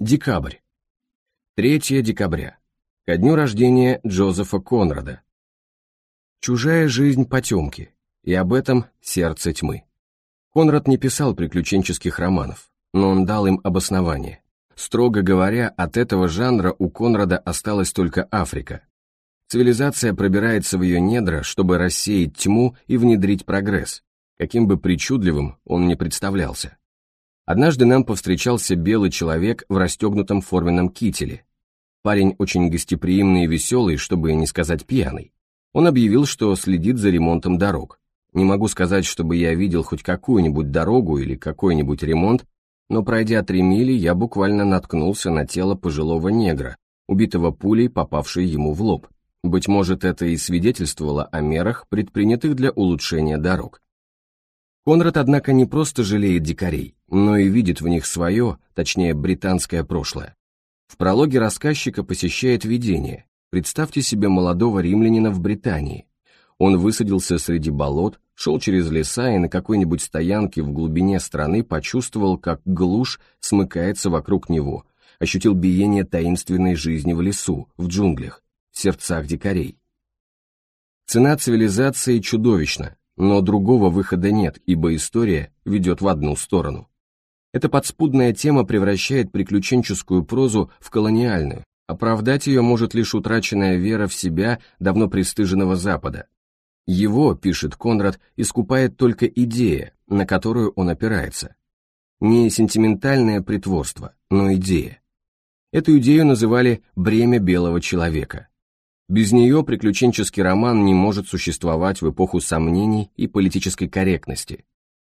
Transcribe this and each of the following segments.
Декабрь. 3 декабря. Ко дню рождения Джозефа Конрада. Чужая жизнь потемки, и об этом сердце тьмы. Конрад не писал приключенческих романов, но он дал им обоснование. Строго говоря, от этого жанра у Конрада осталась только Африка. Цивилизация пробирается в ее недра, чтобы рассеять тьму и внедрить прогресс, каким бы причудливым он ни представлялся. Однажды нам повстречался белый человек в расстегнутом форменном кителе. Парень очень гостеприимный и веселый, чтобы не сказать пьяный. Он объявил, что следит за ремонтом дорог. Не могу сказать, чтобы я видел хоть какую-нибудь дорогу или какой-нибудь ремонт, но пройдя три мили, я буквально наткнулся на тело пожилого негра, убитого пулей, попавшей ему в лоб. Быть может, это и свидетельствовало о мерах, предпринятых для улучшения дорог. Конрад, однако, не просто жалеет дикарей, но и видит в них свое, точнее, британское прошлое. В прологе рассказчика посещает видение. Представьте себе молодого римлянина в Британии. Он высадился среди болот, шел через леса и на какой-нибудь стоянке в глубине страны почувствовал, как глушь смыкается вокруг него, ощутил биение таинственной жизни в лесу, в джунглях, в сердцах дикарей. Цена цивилизации чудовищна, но другого выхода нет, ибо история ведет в одну сторону. Эта подспудная тема превращает приключенческую прозу в колониальную. Оправдать ее может лишь утраченная вера в себя давно престыженного Запада. Его, пишет Конрад, искупает только идея, на которую он опирается. Не сентиментальное притворство, но идея. Эту идею называли «бремя белого человека». Без нее приключенческий роман не может существовать в эпоху сомнений и политической корректности.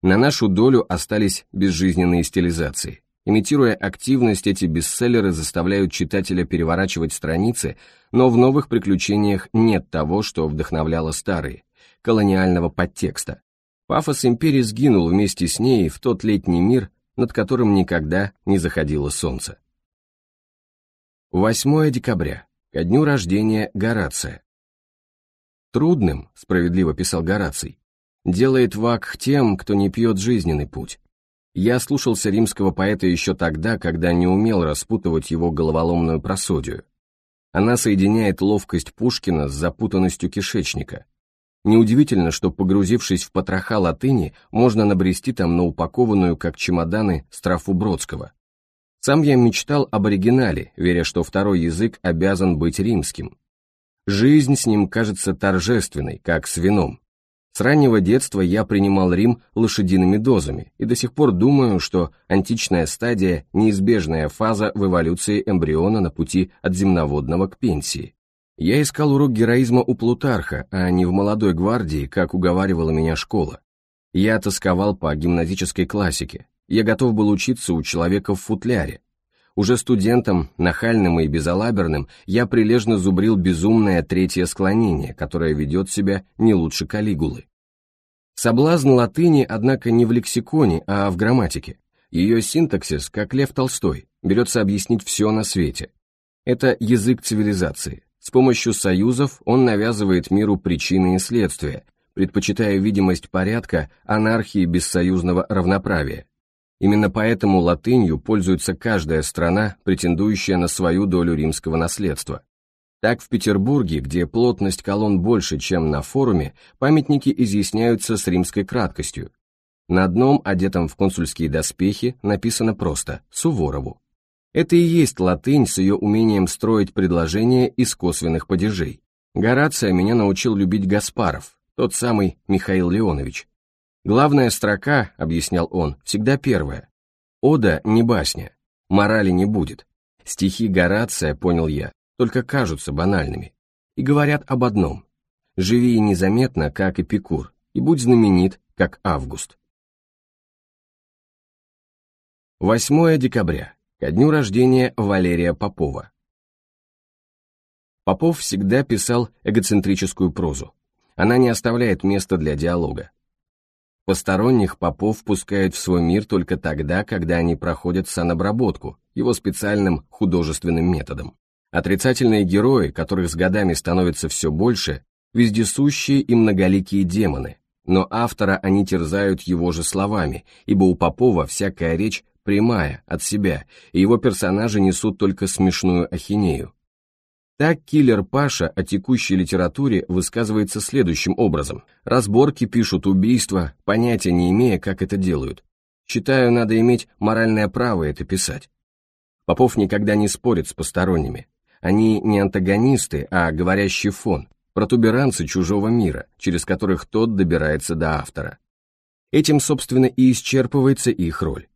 На нашу долю остались безжизненные стилизации. Имитируя активность, эти бестселлеры заставляют читателя переворачивать страницы, но в новых приключениях нет того, что вдохновляло старые, колониального подтекста. Пафос империи сгинул вместе с ней в тот летний мир, над которым никогда не заходило солнце. 8 декабря ко дню рождения Горация. «Трудным», — справедливо писал Гораций, — «делает вак тем, кто не пьет жизненный путь». Я слушался римского поэта еще тогда, когда не умел распутывать его головоломную просодию. Она соединяет ловкость Пушкина с запутанностью кишечника. Неудивительно, что, погрузившись в потроха латыни, можно набрести там на упакованную, как чемоданы, страфу Бродского. Сам я мечтал об оригинале, веря, что второй язык обязан быть римским. Жизнь с ним кажется торжественной, как с вином. С раннего детства я принимал Рим лошадиными дозами и до сих пор думаю, что античная стадия – неизбежная фаза в эволюции эмбриона на пути от земноводного к пенсии. Я искал урок героизма у Плутарха, а не в молодой гвардии, как уговаривала меня школа. Я тосковал по гимназической классике, я готов был учиться у человека в футляре. Уже студентом, нахальным и безалаберным, я прилежно зубрил безумное третье склонение, которое ведет себя не лучше калигулы. Соблазн латыни, однако, не в лексиконе, а в грамматике. Ее синтаксис, как Лев Толстой, берется объяснить все на свете. Это язык цивилизации. С помощью союзов он навязывает миру причины и следствия, предпочитая видимость порядка, анархии бессоюзного равноправия. Именно поэтому латынью пользуется каждая страна, претендующая на свою долю римского наследства. Так в Петербурге, где плотность колонн больше, чем на форуме, памятники изъясняются с римской краткостью. На одном, одетом в консульские доспехи, написано просто «Суворову». Это и есть латынь с ее умением строить предложения из косвенных падежей. Горация меня научил любить Гаспаров, тот самый Михаил Леонович, Главная строка, объяснял он, всегда первая. Ода не басня, морали не будет. Стихи Горация, понял я, только кажутся банальными. И говорят об одном. Живи незаметно, как Эпикур, и будь знаменит, как Август. 8 декабря, ко дню рождения Валерия Попова. Попов всегда писал эгоцентрическую прозу. Она не оставляет места для диалога. Посторонних попов пускают в свой мир только тогда, когда они проходят санобработку, его специальным художественным методом. Отрицательные герои, которых с годами становится все больше, вездесущие и многоликие демоны, но автора они терзают его же словами, ибо у Попова всякая речь прямая, от себя, и его персонажи несут только смешную ахинею, так киллер Паша о текущей литературе высказывается следующим образом. Разборки пишут убийства, понятия не имея, как это делают. Считаю, надо иметь моральное право это писать. Попов никогда не спорит с посторонними. Они не антагонисты, а говорящий фон, протуберанцы чужого мира, через которых тот добирается до автора. Этим, собственно, и исчерпывается их роль.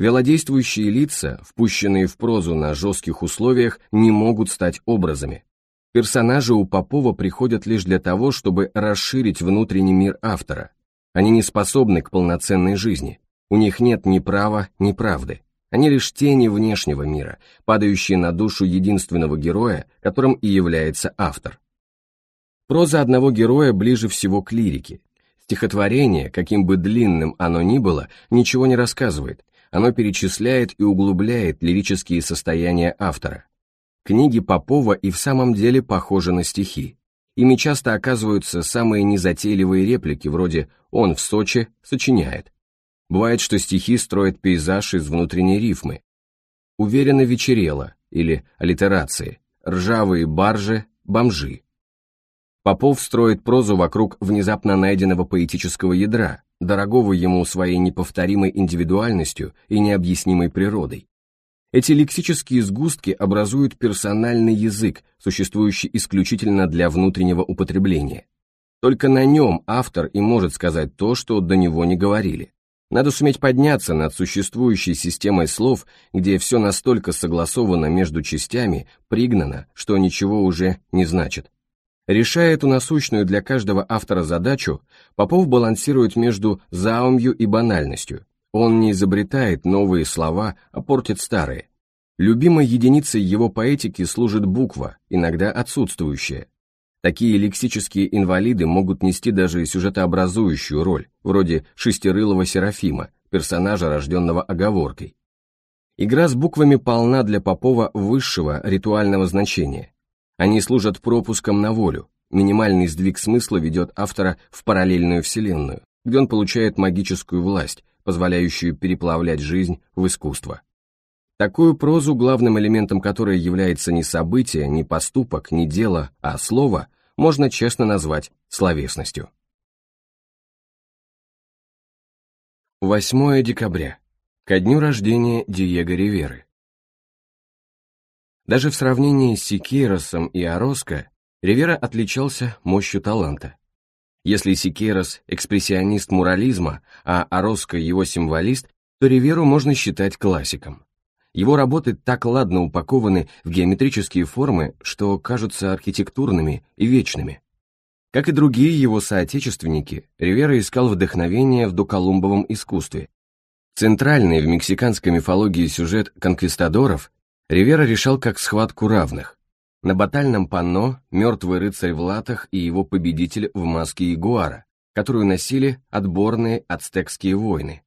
Велодействующие лица, впущенные в прозу на жестких условиях, не могут стать образами. Персонажи у Попова приходят лишь для того, чтобы расширить внутренний мир автора. Они не способны к полноценной жизни. У них нет ни права, ни правды. Они лишь тени внешнего мира, падающие на душу единственного героя, которым и является автор. Проза одного героя ближе всего к лирике. Стихотворение, каким бы длинным оно ни было, ничего не рассказывает, оно перечисляет и углубляет лирические состояния автора. Книги Попова и в самом деле похожи на стихи. Ими часто оказываются самые незатейливые реплики, вроде «он в Сочи» сочиняет. Бывает, что стихи строят пейзаж из внутренней рифмы. «Уверенно вечерело» или «аллитерации», «ржавые баржи», «бомжи». Попов строит прозу вокруг внезапно найденного поэтического ядра, дорогого ему своей неповторимой индивидуальностью и необъяснимой природой. Эти лексические сгустки образуют персональный язык, существующий исключительно для внутреннего употребления. Только на нем автор и может сказать то, что до него не говорили. Надо суметь подняться над существующей системой слов, где все настолько согласовано между частями, пригнано, что ничего уже не значит. Решая эту насущную для каждого автора задачу, Попов балансирует между заумью и банальностью. Он не изобретает новые слова, а портит старые. Любимой единицей его поэтики служит буква, иногда отсутствующая. Такие лексические инвалиды могут нести даже сюжетообразующую роль, вроде шестерылого Серафима, персонажа, рожденного оговоркой. Игра с буквами полна для Попова высшего ритуального значения. Они служат пропуском на волю. Минимальный сдвиг смысла ведет автора в параллельную вселенную, где он получает магическую власть, позволяющую переплавлять жизнь в искусство. Такую прозу, главным элементом которой является не событие, не поступок, не дело, а слово, можно честно назвать словесностью. 8 декабря. Ко дню рождения Диего Риверы. Даже в сравнении с Сикейросом и Ороско Ривера отличался мощью таланта. Если Сикейрос – экспрессионист мурализма, а Ороско – его символист, то Риверу можно считать классиком. Его работы так ладно упакованы в геометрические формы, что кажутся архитектурными и вечными. Как и другие его соотечественники, Ривера искал вдохновение в доколумбовом искусстве. Центральный в мексиканской мифологии сюжет конквистадоров Ривера решал как схватку равных. На батальном панно мертвый рыцарь в латах и его победитель в маске ягуара, которую носили отборные ацтекские воины.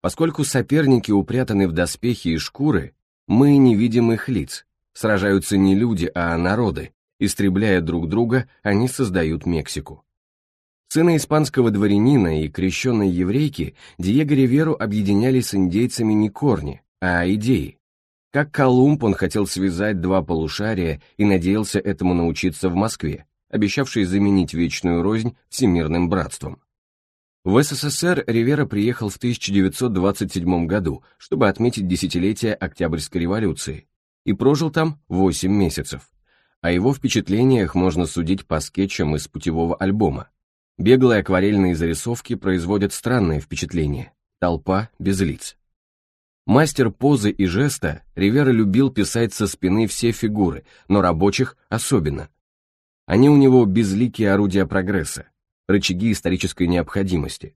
Поскольку соперники упрятаны в доспехи и шкуры, мы не видим их лиц, сражаются не люди, а народы, истребляя друг друга, они создают Мексику. Сына испанского дворянина и крещенной еврейки Диего Риверу объединяли с индейцами не корни, а идеи, как Колумб он хотел связать два полушария и надеялся этому научиться в Москве, обещавший заменить вечную рознь всемирным братством. В СССР Ривера приехал в 1927 году, чтобы отметить десятилетие Октябрьской революции, и прожил там 8 месяцев. О его впечатлениях можно судить по скетчам из путевого альбома. Беглые акварельные зарисовки производят странное впечатление. Толпа без лиц. Мастер позы и жеста, Ривера любил писать со спины все фигуры, но рабочих особенно. Они у него безликие орудия прогресса, рычаги исторической необходимости.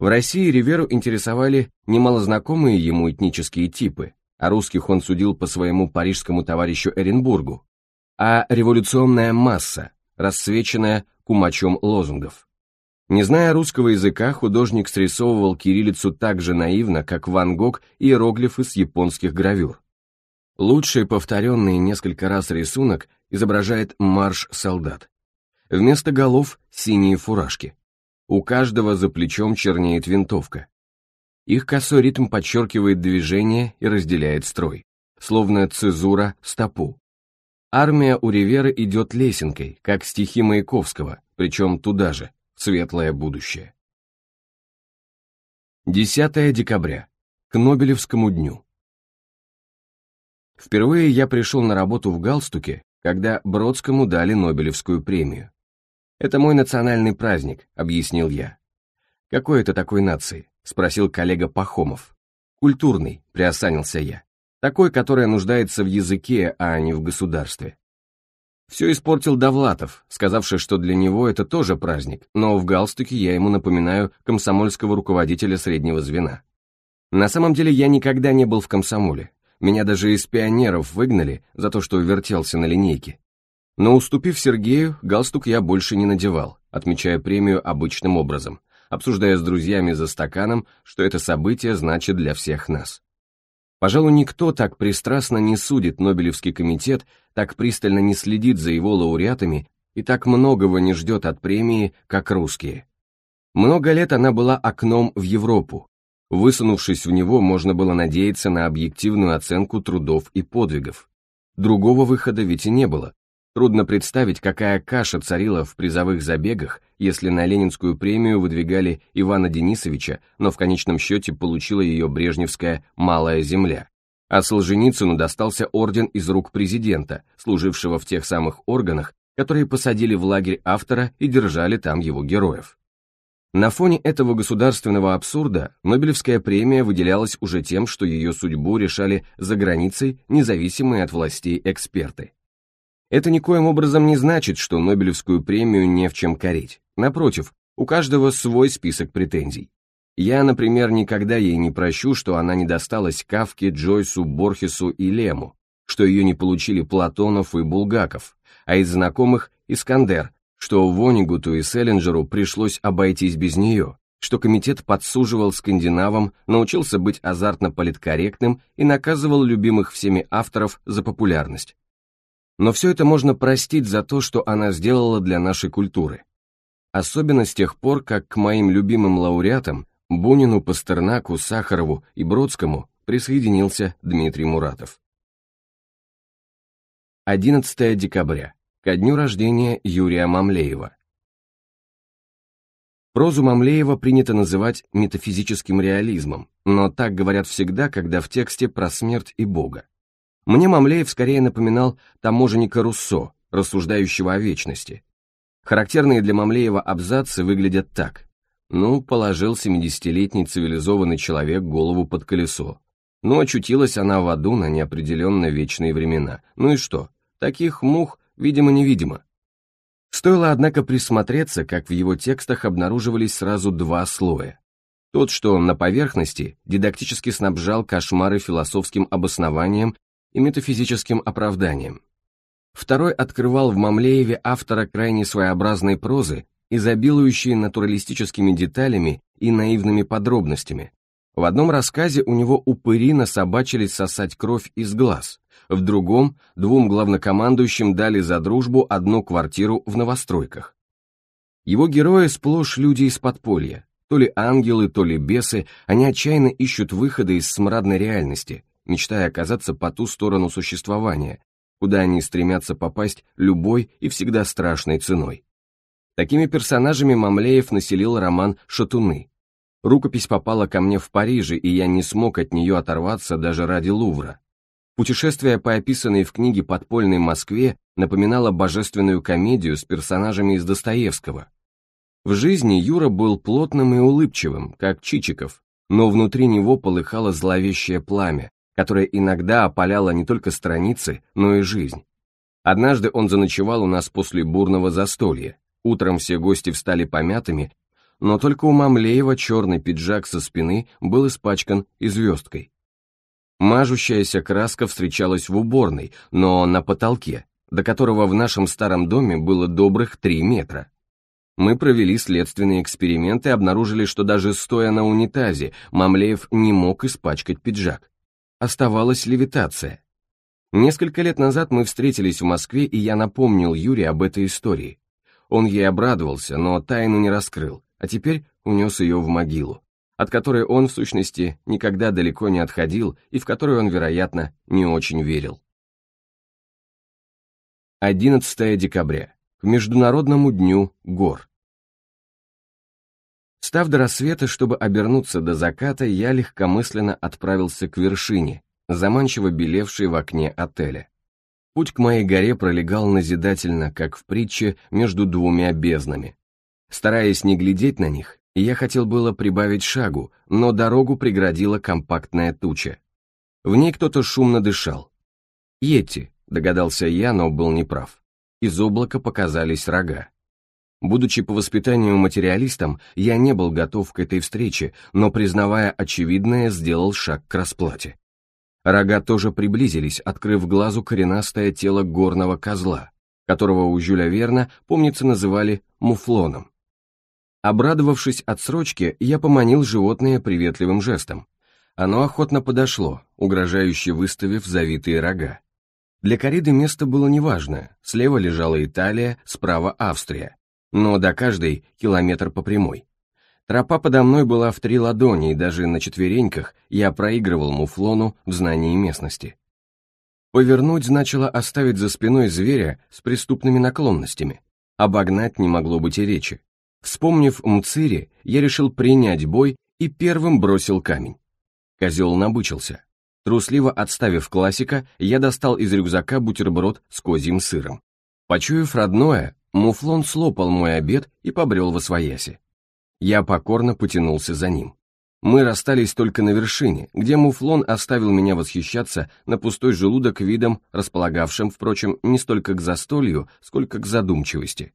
В России Риверу интересовали немалознакомые ему этнические типы, а русских он судил по своему парижскому товарищу Эренбургу, а революционная масса, расцвеченная кумачом лозунгов. Не зная русского языка, художник срисовывал кириллицу так же наивно, как Ван Гог иероглифы с японских гравюр. Лучший повторенный несколько раз рисунок изображает марш солдат. Вместо голов — синие фуражки. У каждого за плечом чернеет винтовка. Их косой ритм подчеркивает движение и разделяет строй, словно цезура стопу. Армия у Ривера идет лесенкой, как стихи Маяковского, причем туда же, в светлое будущее. 10 декабря. К Нобелевскому дню. Впервые я пришел на работу в галстуке, когда Бродскому дали Нобелевскую премию. «Это мой национальный праздник», — объяснил я. «Какой это такой нации?» — спросил коллега Пахомов. «Культурный», — приосанился я. «Такой, которая нуждается в языке, а не в государстве». Все испортил Довлатов, сказавший, что для него это тоже праздник, но в галстуке я ему напоминаю комсомольского руководителя среднего звена. На самом деле я никогда не был в комсомоле. Меня даже из пионеров выгнали за то, что вертелся на линейке. Но уступив Сергею, галстук я больше не надевал, отмечая премию обычным образом, обсуждая с друзьями за стаканом, что это событие значит для всех нас. Пожалуй, никто так пристрастно не судит Нобелевский комитет, так пристально не следит за его лауреатами и так многого не ждет от премии, как русские. Много лет она была окном в Европу. Высунувшись в него, можно было надеяться на объективную оценку трудов и подвигов. Другого выхода ведь и не было. Трудно представить, какая каша царила в призовых забегах, если на Ленинскую премию выдвигали Ивана Денисовича, но в конечном счете получила ее брежневская «малая земля». А Солженицыну достался орден из рук президента, служившего в тех самых органах, которые посадили в лагерь автора и держали там его героев. На фоне этого государственного абсурда Нобелевская премия выделялась уже тем, что ее судьбу решали за границей независимые от властей эксперты. Это никоим образом не значит, что Нобелевскую премию не в чем корить. Напротив, у каждого свой список претензий. Я, например, никогда ей не прощу, что она не досталась Кавке, Джойсу, Борхесу и Лему, что ее не получили Платонов и Булгаков, а из знакомых – Искандер, что Вонигуту и Селлинджеру пришлось обойтись без нее, что комитет подсуживал скандинавам, научился быть азартно политкорректным и наказывал любимых всеми авторов за популярность. Но все это можно простить за то, что она сделала для нашей культуры. Особенно с тех пор, как к моим любимым лауреатам Бунину, Пастернаку, Сахарову и Бродскому присоединился Дмитрий Муратов. 11 декабря, ко дню рождения Юрия Мамлеева. Прозу Мамлеева принято называть метафизическим реализмом, но так говорят всегда, когда в тексте про смерть и Бога. Мне Мамлеев скорее напоминал таможенника Руссо, рассуждающего о вечности, Характерные для Мамлеева абзацы выглядят так. Ну, положил 70-летний цивилизованный человек голову под колесо. Ну, очутилась она в аду на неопределенно вечные времена. Ну и что? Таких мух, видимо-невидимо. Стоило, однако, присмотреться, как в его текстах обнаруживались сразу два слоя. Тот, что на поверхности, дидактически снабжал кошмары философским обоснованием и метафизическим оправданием. Второй открывал в Мамлееве автора крайне своеобразной прозы, изобилующей натуралистическими деталями и наивными подробностями. В одном рассказе у него упыри насобачились сосать кровь из глаз, в другом двум главнокомандующим дали за дружбу одну квартиру в новостройках. Его герои сплошь люди из подполья, то ли ангелы, то ли бесы, они отчаянно ищут выхода из смрадной реальности, мечтая оказаться по ту сторону существования, куда они стремятся попасть любой и всегда страшной ценой. Такими персонажами Мамлеев населил роман «Шатуны». Рукопись попала ко мне в Париже, и я не смог от нее оторваться даже ради Лувра. Путешествие по описанной в книге «Подпольной Москве» напоминало божественную комедию с персонажами из Достоевского. В жизни Юра был плотным и улыбчивым, как Чичиков, но внутри него полыхало зловещее пламя, которая иногда опаляла не только страницы, но и жизнь. Однажды он заночевал у нас после бурного застолья. Утром все гости встали помятыми, но только у Мамлеева черный пиджак со спины был испачкан и звездкой. Мажущаяся краска встречалась в уборной, но на потолке, до которого в нашем старом доме было добрых три метра. Мы провели следственные эксперименты и обнаружили, что даже стоя на унитазе, Мамлеев не мог испачкать пиджак оставалась левитация. Несколько лет назад мы встретились в Москве, и я напомнил Юре об этой истории. Он ей обрадовался, но тайну не раскрыл, а теперь унес ее в могилу, от которой он, в сущности, никогда далеко не отходил и в которую он, вероятно, не очень верил. 11 декабря, к Международному дню гор. Став до рассвета, чтобы обернуться до заката, я легкомысленно отправился к вершине, заманчиво белевшей в окне отеля. Путь к моей горе пролегал назидательно, как в притче, между двумя безднами. Стараясь не глядеть на них, я хотел было прибавить шагу, но дорогу преградила компактная туча. В ней кто-то шумно дышал. Ети, — догадался я, но был неправ. Из облака показались рога. Будучи по воспитанию материалистом, я не был готов к этой встрече, но, признавая очевидное, сделал шаг к расплате. Рога тоже приблизились, открыв глазу коренастое тело горного козла, которого у Жюля Верна, помнится, называли муфлоном. Обрадовавшись отсрочке, я поманил животное приветливым жестом. Оно охотно подошло, угрожающе выставив завитые рога. Для кориды место было неважное, слева лежала Италия, справа Австрия, но до каждой километр по прямой. Тропа подо мной была в три ладони, и даже на четвереньках я проигрывал муфлону в знании местности. Повернуть значило оставить за спиной зверя с преступными наклонностями. Обогнать не могло быть и речи. Вспомнив Мцири, я решил принять бой и первым бросил камень. Козел набычился. Трусливо отставив классика, я достал из рюкзака бутерброд с козьим сыром. Почуяв родное, Муфлон слопал мой обед и побрел во свояси. Я покорно потянулся за ним. Мы расстались только на вершине, где Муфлон оставил меня восхищаться на пустой желудок видом, располагавшим, впрочем, не столько к застолью, сколько к задумчивости.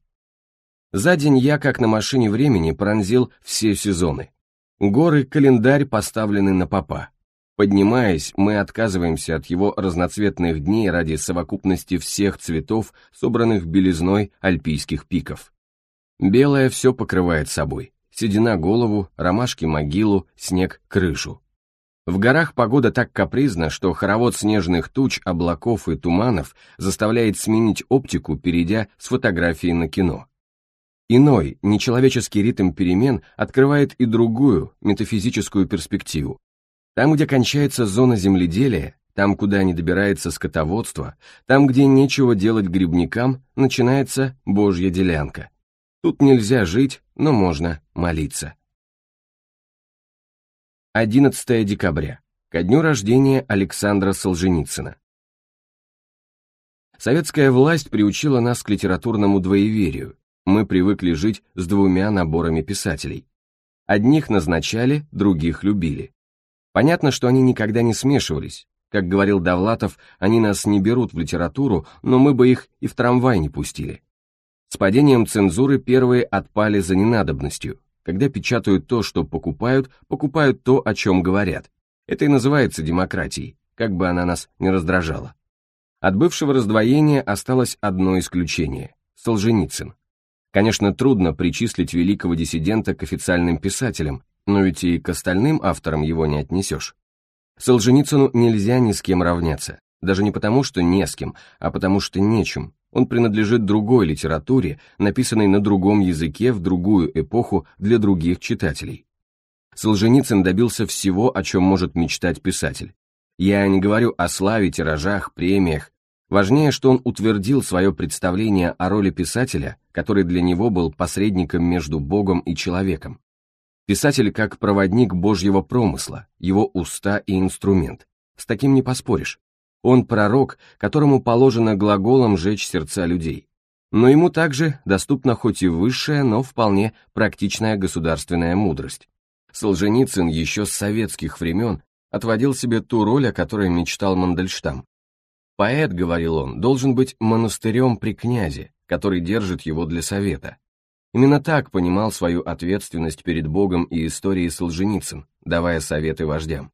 За день я, как на машине времени, пронзил все сезоны. Горы-календарь поставлены на попа. Поднимаясь, мы отказываемся от его разноцветных дней ради совокупности всех цветов, собранных белизной альпийских пиков. Белое все покрывает собой. Седина голову, ромашки могилу, снег крышу. В горах погода так капризна, что хоровод снежных туч, облаков и туманов заставляет сменить оптику, перейдя с фотографии на кино. Иной, нечеловеческий ритм перемен открывает и другую, метафизическую перспективу, там, где кончается зона земледелия, там, куда не добирается скотоводство, там, где нечего делать грибникам, начинается божья делянка. Тут нельзя жить, но можно молиться. 11 декабря. Ко дню рождения Александра Солженицына. Советская власть приучила нас к литературному двоеверию. Мы привыкли жить с двумя наборами писателей. Одних назначали, других любили. Понятно, что они никогда не смешивались. Как говорил Довлатов, они нас не берут в литературу, но мы бы их и в трамвай не пустили. С падением цензуры первые отпали за ненадобностью. Когда печатают то, что покупают, покупают то, о чем говорят. Это и называется демократией, как бы она нас не раздражала. От бывшего раздвоения осталось одно исключение – Солженицын. Конечно, трудно причислить великого диссидента к официальным писателям, но ведь и к остальным авторам его не отнесешь. Солженицыну нельзя ни с кем равняться, даже не потому, что не с кем, а потому что нечем. Он принадлежит другой литературе, написанной на другом языке в другую эпоху для других читателей. Солженицын добился всего, о чем может мечтать писатель. Я не говорю о славе, тиражах, премиях. Важнее, что он утвердил свое представление о роли писателя, который для него был посредником между Богом и человеком, Писатель как проводник Божьего промысла, его уста и инструмент. С таким не поспоришь. Он пророк, которому положено глаголом жечь сердца людей. Но ему также доступна хоть и высшая, но вполне практичная государственная мудрость. Солженицын еще с советских времен отводил себе ту роль, о которой мечтал Мандельштам. Поэт, говорил он, должен быть монастырем при князе, который держит его для совета. Именно так понимал свою ответственность перед Богом и историей Солженицын, давая советы вождям.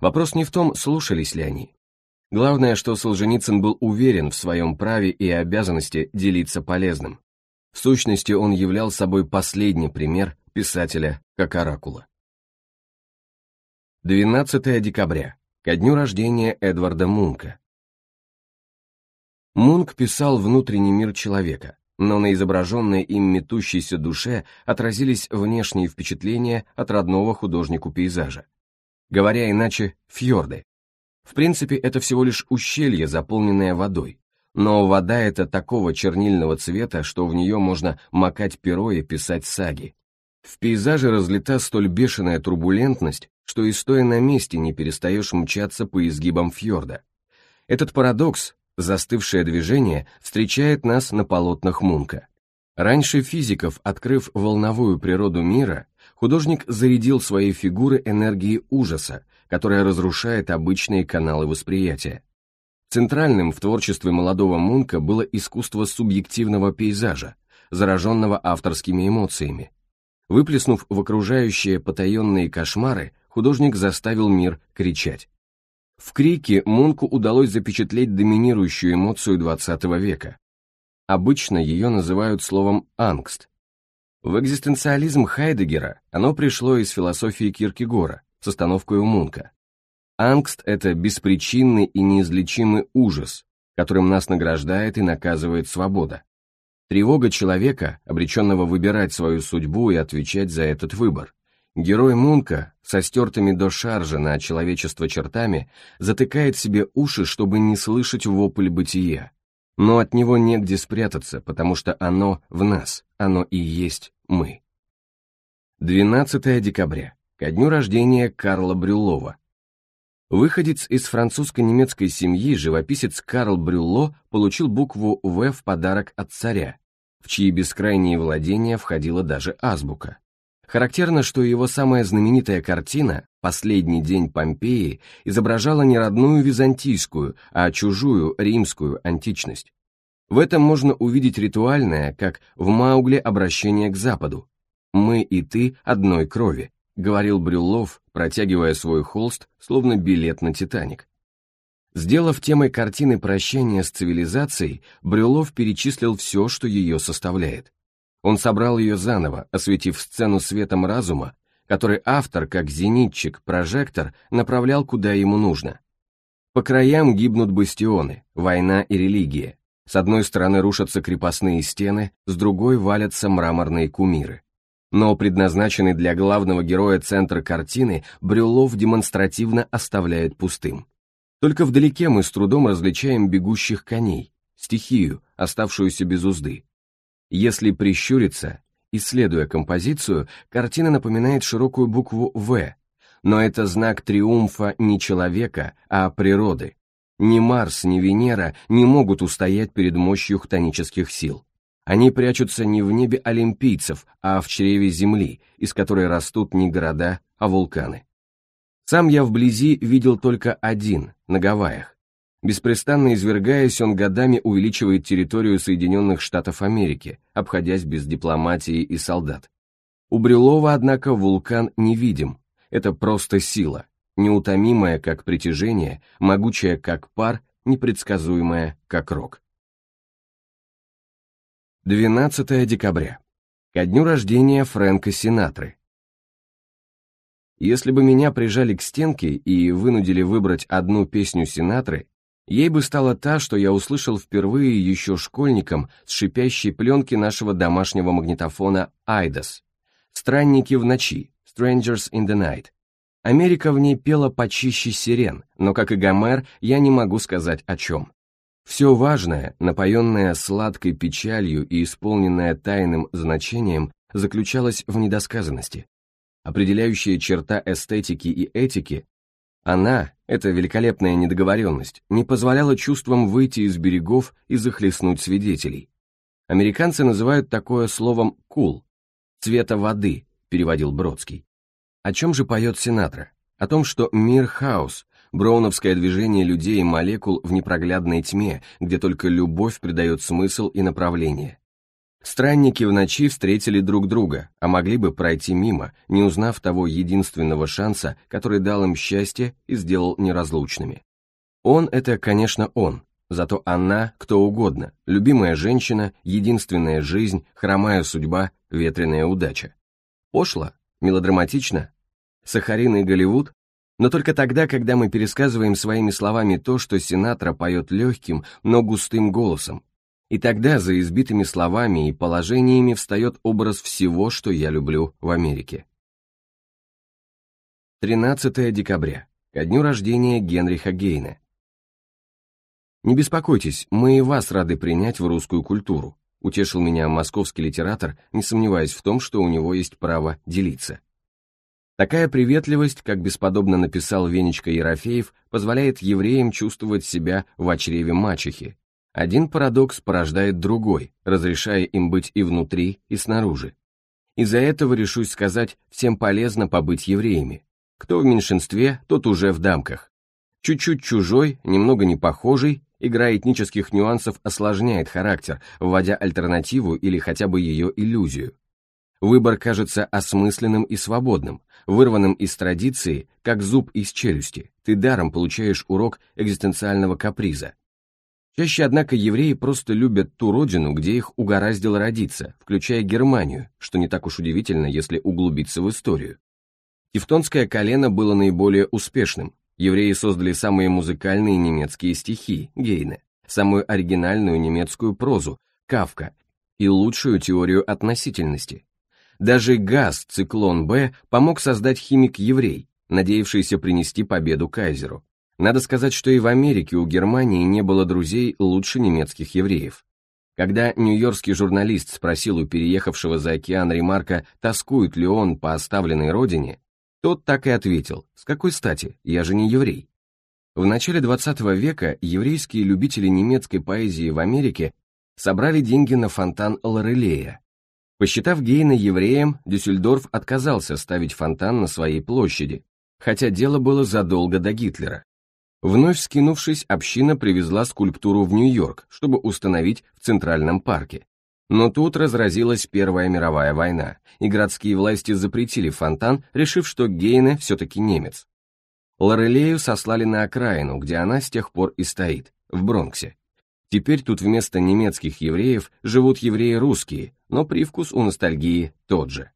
Вопрос не в том, слушались ли они. Главное, что Солженицын был уверен в своем праве и обязанности делиться полезным. В сущности, он являл собой последний пример писателя как оракула. 12 декабря, ко дню рождения Эдварда Мунка. Мунк писал «Внутренний мир человека», но на изображенной им метущейся душе отразились внешние впечатления от родного художнику пейзажа. Говоря иначе, фьорды. В принципе, это всего лишь ущелье, заполненное водой. Но вода это такого чернильного цвета, что в нее можно макать перо и писать саги. В пейзаже разлита столь бешеная турбулентность, что и стоя на месте не перестаешь мчаться по изгибам фьорда. Этот парадокс, Застывшее движение встречает нас на полотнах Мунка. Раньше физиков, открыв волновую природу мира, художник зарядил свои фигуры энергией ужаса, которая разрушает обычные каналы восприятия. Центральным в творчестве молодого Мунка было искусство субъективного пейзажа, зараженного авторскими эмоциями. Выплеснув в окружающие потаенные кошмары, художник заставил мир кричать. В крике Мунку удалось запечатлеть доминирующую эмоцию XX века. Обычно ее называют словом «ангст». В экзистенциализм Хайдегера оно пришло из философии Киркегора с остановкой у Мунка. Ангст — это беспричинный и неизлечимый ужас, которым нас награждает и наказывает свобода. Тревога человека, обреченного выбирать свою судьбу и отвечать за этот выбор. Герой Мунка со стертыми до шаржа на человечество чертами затыкает себе уши, чтобы не слышать вопль бытия. Но от него негде спрятаться, потому что оно в нас, оно и есть мы. 12 декабря, ко дню рождения Карла Брюлова. Выходец из французско-немецкой семьи, живописец Карл Брюло получил букву «В» в подарок от царя, в чьи бескрайние владения входила даже азбука. Характерно, что его самая знаменитая картина «Последний день Помпеи» изображала не родную византийскую, а чужую римскую античность. В этом можно увидеть ритуальное, как в Маугле обращение к Западу. «Мы и ты одной крови», — говорил Брюллов, протягивая свой холст, словно билет на «Титаник». Сделав темой картины прощения с цивилизацией, Брюллов перечислил все, что ее составляет. Он собрал ее заново, осветив сцену светом разума, который автор, как зенитчик-прожектор, направлял куда ему нужно. По краям гибнут бастионы, война и религия. С одной стороны рушатся крепостные стены, с другой валятся мраморные кумиры. Но предназначенный для главного героя центр картины Брюлов демонстративно оставляет пустым. Только вдалеке мы с трудом различаем бегущих коней, стихию, оставшуюся без узды, если прищуриться, исследуя композицию, картина напоминает широкую букву «В», но это знак триумфа не человека, а природы. Ни Марс, ни Венера не могут устоять перед мощью хтонических сил. Они прячутся не в небе олимпийцев, а в чреве Земли, из которой растут не города, а вулканы. Сам я вблизи видел только один, на Гавайях, Беспрестанно извергаясь, он годами увеличивает территорию Соединенных Штатов Америки, обходясь без дипломатии и солдат. У Брюлова, однако, вулкан невидим. Это просто сила, неутомимая как притяжение, могучая как пар, непредсказуемая как рок. 12 декабря. Ко дню рождения Фрэнка Синатры. Если бы меня прижали к стенке и вынудили выбрать одну песню Синатры, Ей бы стала та, что я услышал впервые еще школьником с шипящей пленки нашего домашнего магнитофона «Айдос». «Странники в ночи» «Strangers in the Night». Америка в ней пела почище сирен, но, как и Гомер, я не могу сказать о чем. Все важное, напоенное сладкой печалью и исполненное тайным значением, заключалось в недосказанности. Определяющая черта эстетики и этики она, эта великолепная недоговоренность, не позволяла чувствам выйти из берегов и захлестнуть свидетелей. Американцы называют такое словом «кул», cool, «цвета воды», переводил Бродский. О чем же поет Синатра? О том, что мир – хаос, броуновское движение людей и молекул в непроглядной тьме, где только любовь придает смысл и направление. Странники в ночи встретили друг друга, а могли бы пройти мимо, не узнав того единственного шанса, который дал им счастье и сделал неразлучными. Он — это, конечно, он, зато она — кто угодно, любимая женщина, единственная жизнь, хромая судьба, ветреная удача. Пошло? Мелодраматично? Сахарин и Голливуд? Но только тогда, когда мы пересказываем своими словами то, что Синатра поет легким, но густым голосом, и тогда за избитыми словами и положениями встает образ всего, что я люблю в Америке. 13 декабря, ко дню рождения Генриха Гейна. «Не беспокойтесь, мы и вас рады принять в русскую культуру», утешил меня московский литератор, не сомневаясь в том, что у него есть право делиться. Такая приветливость, как бесподобно написал Венечка Ерофеев, позволяет евреям чувствовать себя в очреве мачехи, один парадокс порождает другой, разрешая им быть и внутри, и снаружи. Из-за этого решусь сказать, всем полезно побыть евреями. Кто в меньшинстве, тот уже в дамках. Чуть-чуть чужой, немного непохожий, игра этнических нюансов осложняет характер, вводя альтернативу или хотя бы ее иллюзию. Выбор кажется осмысленным и свободным, вырванным из традиции, как зуб из челюсти. Ты даром получаешь урок экзистенциального каприза, Чаще, однако, евреи просто любят ту родину, где их угораздило родиться, включая Германию, что не так уж удивительно, если углубиться в историю. Тевтонское колено было наиболее успешным. Евреи создали самые музыкальные немецкие стихи, Гейне, самую оригинальную немецкую прозу, Кавка, и лучшую теорию относительности. Даже газ «Циклон-Б» помог создать химик-еврей, надеявшийся принести победу кайзеру. Надо сказать, что и в Америке у Германии не было друзей лучше немецких евреев. Когда нью-йоркский журналист спросил у переехавшего за океан Ремарка, тоскует ли он по оставленной родине, тот так и ответил, с какой стати, я же не еврей. В начале 20 века еврейские любители немецкой поэзии в Америке собрали деньги на фонтан Лорелея. Посчитав Гейна евреем, Дюссельдорф отказался ставить фонтан на своей площади, хотя дело было задолго до Гитлера. Вновь скинувшись, община привезла скульптуру в Нью-Йорк, чтобы установить в Центральном парке. Но тут разразилась Первая мировая война, и городские власти запретили фонтан, решив, что Гейне все-таки немец. Лорелею сослали на окраину, где она с тех пор и стоит, в Бронксе. Теперь тут вместо немецких евреев живут евреи русские, но привкус у ностальгии тот же.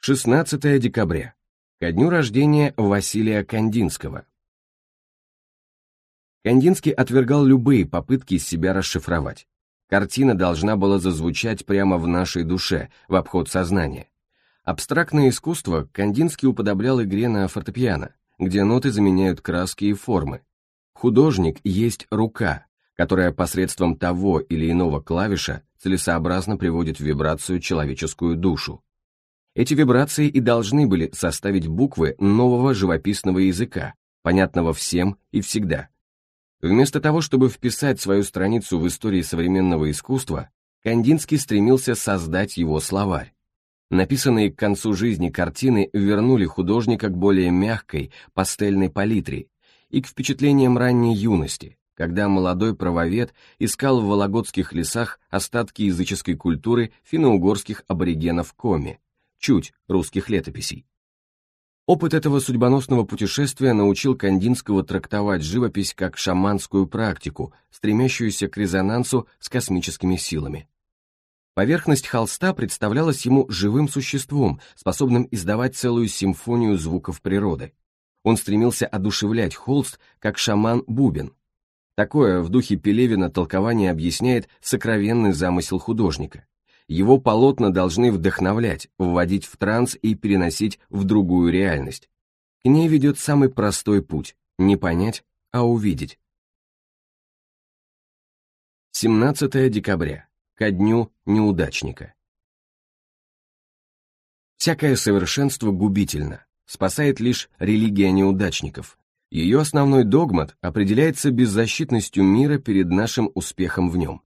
16 декабря. Ко дню рождения Василия Кандинского, Кандинский отвергал любые попытки себя расшифровать. Картина должна была зазвучать прямо в нашей душе, в обход сознания. Абстрактное искусство Кандинский уподоблял игре на фортепиано, где ноты заменяют краски и формы. Художник есть рука, которая посредством того или иного клавиша целесообразно приводит в вибрацию человеческую душу. Эти вибрации и должны были составить буквы нового живописного языка, понятного всем и всегда. Вместо того, чтобы вписать свою страницу в истории современного искусства, Кандинский стремился создать его словарь. Написанные к концу жизни картины вернули художника к более мягкой, пастельной палитре и к впечатлениям ранней юности, когда молодой правовед искал в вологодских лесах остатки языческой культуры финно-угорских аборигенов Коми, чуть русских летописей. Опыт этого судьбоносного путешествия научил Кандинского трактовать живопись как шаманскую практику, стремящуюся к резонансу с космическими силами. Поверхность холста представлялась ему живым существом, способным издавать целую симфонию звуков природы. Он стремился одушевлять холст, как шаман Бубен. Такое в духе Пелевина толкование объясняет сокровенный замысел художника. Его полотна должны вдохновлять, вводить в транс и переносить в другую реальность. К ней ведет самый простой путь – не понять, а увидеть. 17 декабря. Ко дню неудачника. Всякое совершенство губительно, спасает лишь религия неудачников. Ее основной догмат определяется беззащитностью мира перед нашим успехом в нем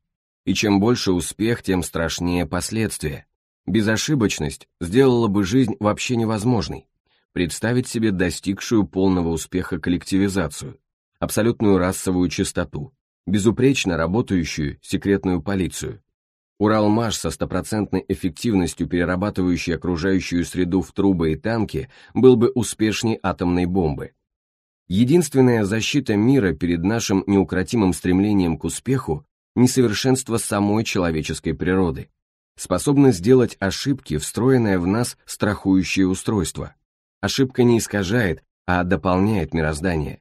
и чем больше успех, тем страшнее последствия. Безошибочность сделала бы жизнь вообще невозможной. Представить себе достигшую полного успеха коллективизацию, абсолютную расовую чистоту, безупречно работающую секретную полицию. Уралмаш со стопроцентной эффективностью, перерабатывающий окружающую среду в трубы и танки, был бы успешней атомной бомбы. Единственная защита мира перед нашим неукротимым стремлением к успеху несовершенство самой человеческой природы, способно сделать ошибки, встроенное в нас страхующее устройство. Ошибка не искажает, а дополняет мироздание.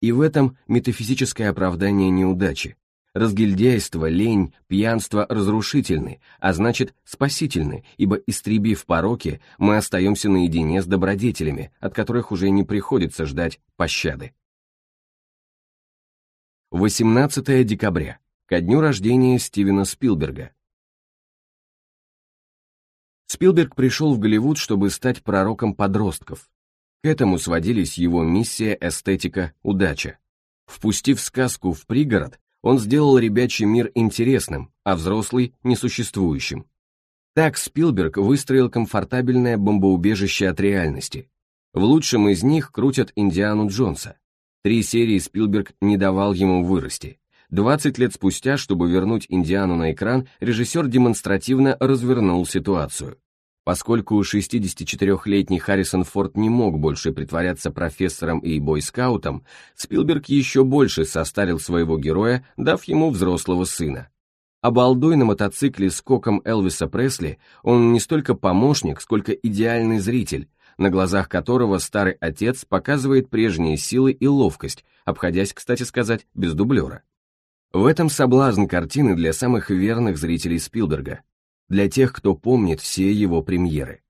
И в этом метафизическое оправдание неудачи. Разгильдяйство, лень, пьянство разрушительны, а значит спасительны, ибо истребив пороки, мы остаемся наедине с добродетелями, от которых уже не приходится ждать пощады. 18 декабря ко дню рождения Стивена Спилберга. Спилберг пришел в Голливуд, чтобы стать пророком подростков. К этому сводились его миссия, эстетика, удача. Впустив сказку в пригород, он сделал ребячий мир интересным, а взрослый – несуществующим. Так Спилберг выстроил комфортабельное бомбоубежище от реальности. В лучшем из них крутят Индиану Джонса. Три серии Спилберг не давал ему вырасти. 20 лет спустя, чтобы вернуть Индиану на экран, режиссер демонстративно развернул ситуацию. Поскольку 64-летний Харрисон Форд не мог больше притворяться профессором и бойскаутом, Спилберг еще больше состарил своего героя, дав ему взрослого сына. А балдуй на мотоцикле с коком Элвиса Пресли он не столько помощник, сколько идеальный зритель, на глазах которого старый отец показывает прежние силы и ловкость, обходясь, кстати сказать, без дублера. В этом соблазн картины для самых верных зрителей Спилберга, для тех, кто помнит все его премьеры.